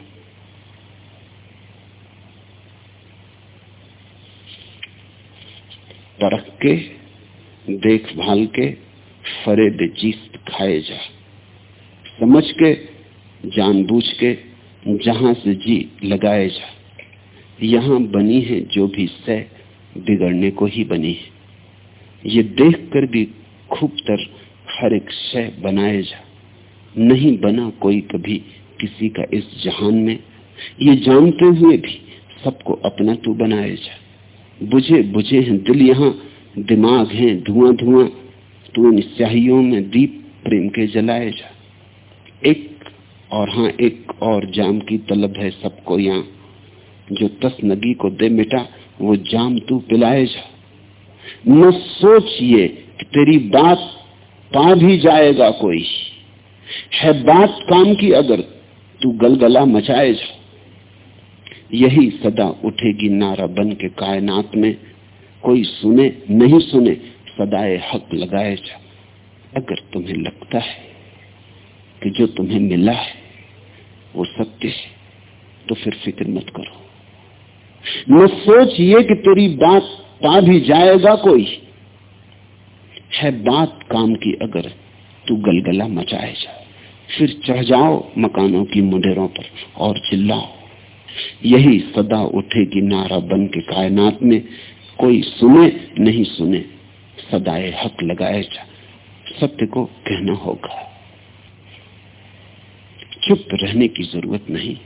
परख के, देखभाल के फरे चीज़ खाए जा। समझ के, जानबूझ के, जहाँ से जी लगाए जा। यहाँ बनी है जो भी सह। बिगड़ने को ही बनी। है ये देख कर भी खूब तर हर एक शय बनाए जा। नहीं बना कोई कभी किसी का इस जहान में। ये जानते हुए भी सबको अपना तू बनाए जा। बुझे बुझे हैं, दिल यहाँ, दिमाग है, धुआँ धुआँ। तू इन स्याहियों में दीप प्रेम के जलाए जा। एक और हाँ एक और जाम की तलब है सबको यहाँ। जो तस नगी को दे मिटा वो जाम तू पिलाए जा। न सोच ये कि तेरी बात पा भी जाएगा कोई। है बात काम की अगर तू गलगला मचाए जा। यही सदा उठेगी नारा बन के कायनात में। कोई सुने, नहीं सुने, सदाए हक लगाए जा। अगर तुम्हें लगता है कि जो तुम्हें मिला है, वो सत्य है तो फिर फ़िक्र मत करो। न सोच ये कि तेरी बात पा भी जाएगा कोई। है बात काम की अगर तू गलगला मचाए जा। फिर चढ़ जाओ मकानों की मुंडेरों पर और चिल्लाओ। यही सदा उठेगी नारा बन के कायनात में। कोई सुने नहीं सुने, सदाए हक लगाए जा। सत्य को कहना होगा। चुप रहने की ज़रूरत नहीं।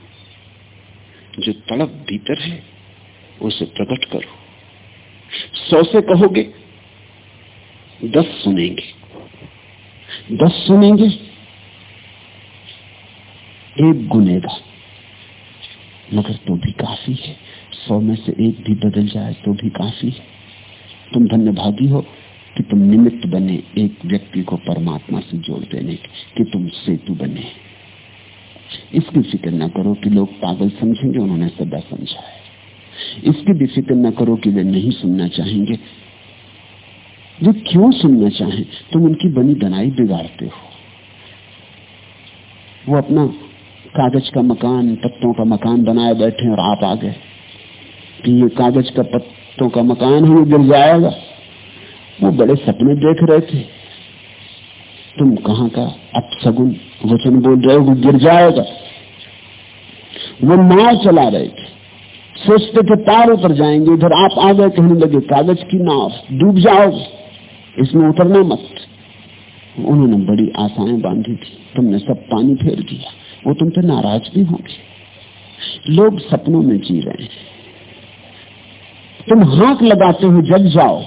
जो तड़प भीतर है उसे प्रकट करो। सौ से कहोगे, दस सुनेंगे। दस सुनेंगे, एक गुनेगा मगर तो भी काफ़ी है। सौ में से एक भी बदल जाए तो भी काफ़ी है। तुम धन्य भागी हो कि तुम निमित्त बने एक व्यक्ति को परमात्मा से जोड़ देने के कि तुम सेतु बने। इसकी फ़िक्र ना करो कि लोग पागल समझेंगे, उन्होंने सदा समझा है इसकी भी फ़िक्र न करो कि वे नहीं सुनना चाहेंगे। वे क्यों सुनना चाहें? तुम उनकी बनी बनाई बिगाड़ते हो। वो अपना कागज़ का मकान, पत्तों का मकान बनाए बैठे और आप आ गए। कि ये कागज़ का, पत्तों का मकान है गिर जाएगा। वो बड़े सपने देख रहे थे। तुम कहाँ का अपसगुन वचन बोल रहे हो गिर जाएगा? वो नाव चला रहे थे। सोचते थे पार उतर जाएँगे, इधर आप आ गए, कहने लगे, कागज़ की नाव, डूब जाओ। इसमें उतरना मत। उन्होंने बड़ी आशाएँ बांधी थी। तुमने सब पानी फेर दिया। वो तुम पे नाराज़ भी होंगे। लोग सपनों में जी रहे हैं। तुम हाथ लगाते हो जग जाओ।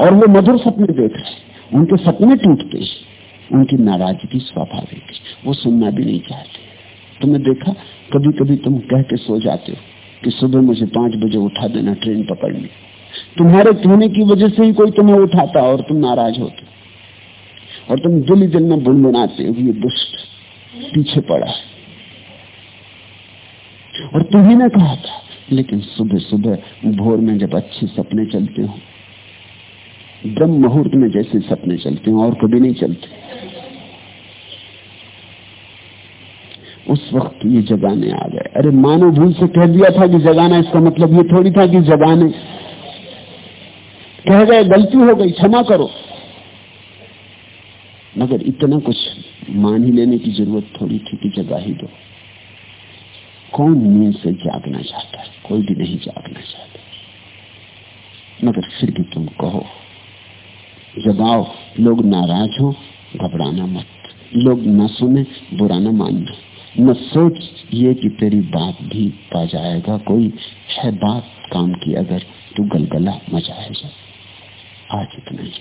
और वो मधुर सपने देख रहे उनके सपने टूटते उनकी नाराज़गी स्वाभाविक वो सुनना भी नहीं चाहते। तुमने देखा? कभी कभी तुम कह के सो जाते हो। कि सुबह मुझे पाँच बजे उठा देना, ट्रेन पकड़नी तुम्हारे कहने की वजह से ही कोई तुम्हें उठाता और तुम नाराज़ होते। और तुम दिल दिल में बुनबुनाते हो ये दुष्ट पीछे पड़ा और तुम्ही ने कहा था, लेकिन सुबह सुबह भोर में जब अच्छे सपने चलते हो, ब्रह्म मुहूर्त में जैसे सपने चलते हो, और कभी नहीं चलते। उस वक्त ये जगाने आ गए। अरे मानो भूल से कह दिया था कि जगाना इसका मतलब ये थोड़ी था कि जगाने। कह गए, गलती हो गई, क्षमा करो। मगर इतना कुछ मान ही लेने की ज़रूरत थोड़ी थी कि जगा ही दो। कौन नींद से जागना चाहता है? कोई भी नहीं जागना चाहता। मगर फिर भी तुम कहो, जगाओ। लोग नाराज़ हो, घबराना मत। लोग न सुने, बुरा न मानना न सोच ये कि तेरी बात भी पा जाएगा, कोई है बात काम की अगर तू गलगला मचाएगा। आज इतना ही।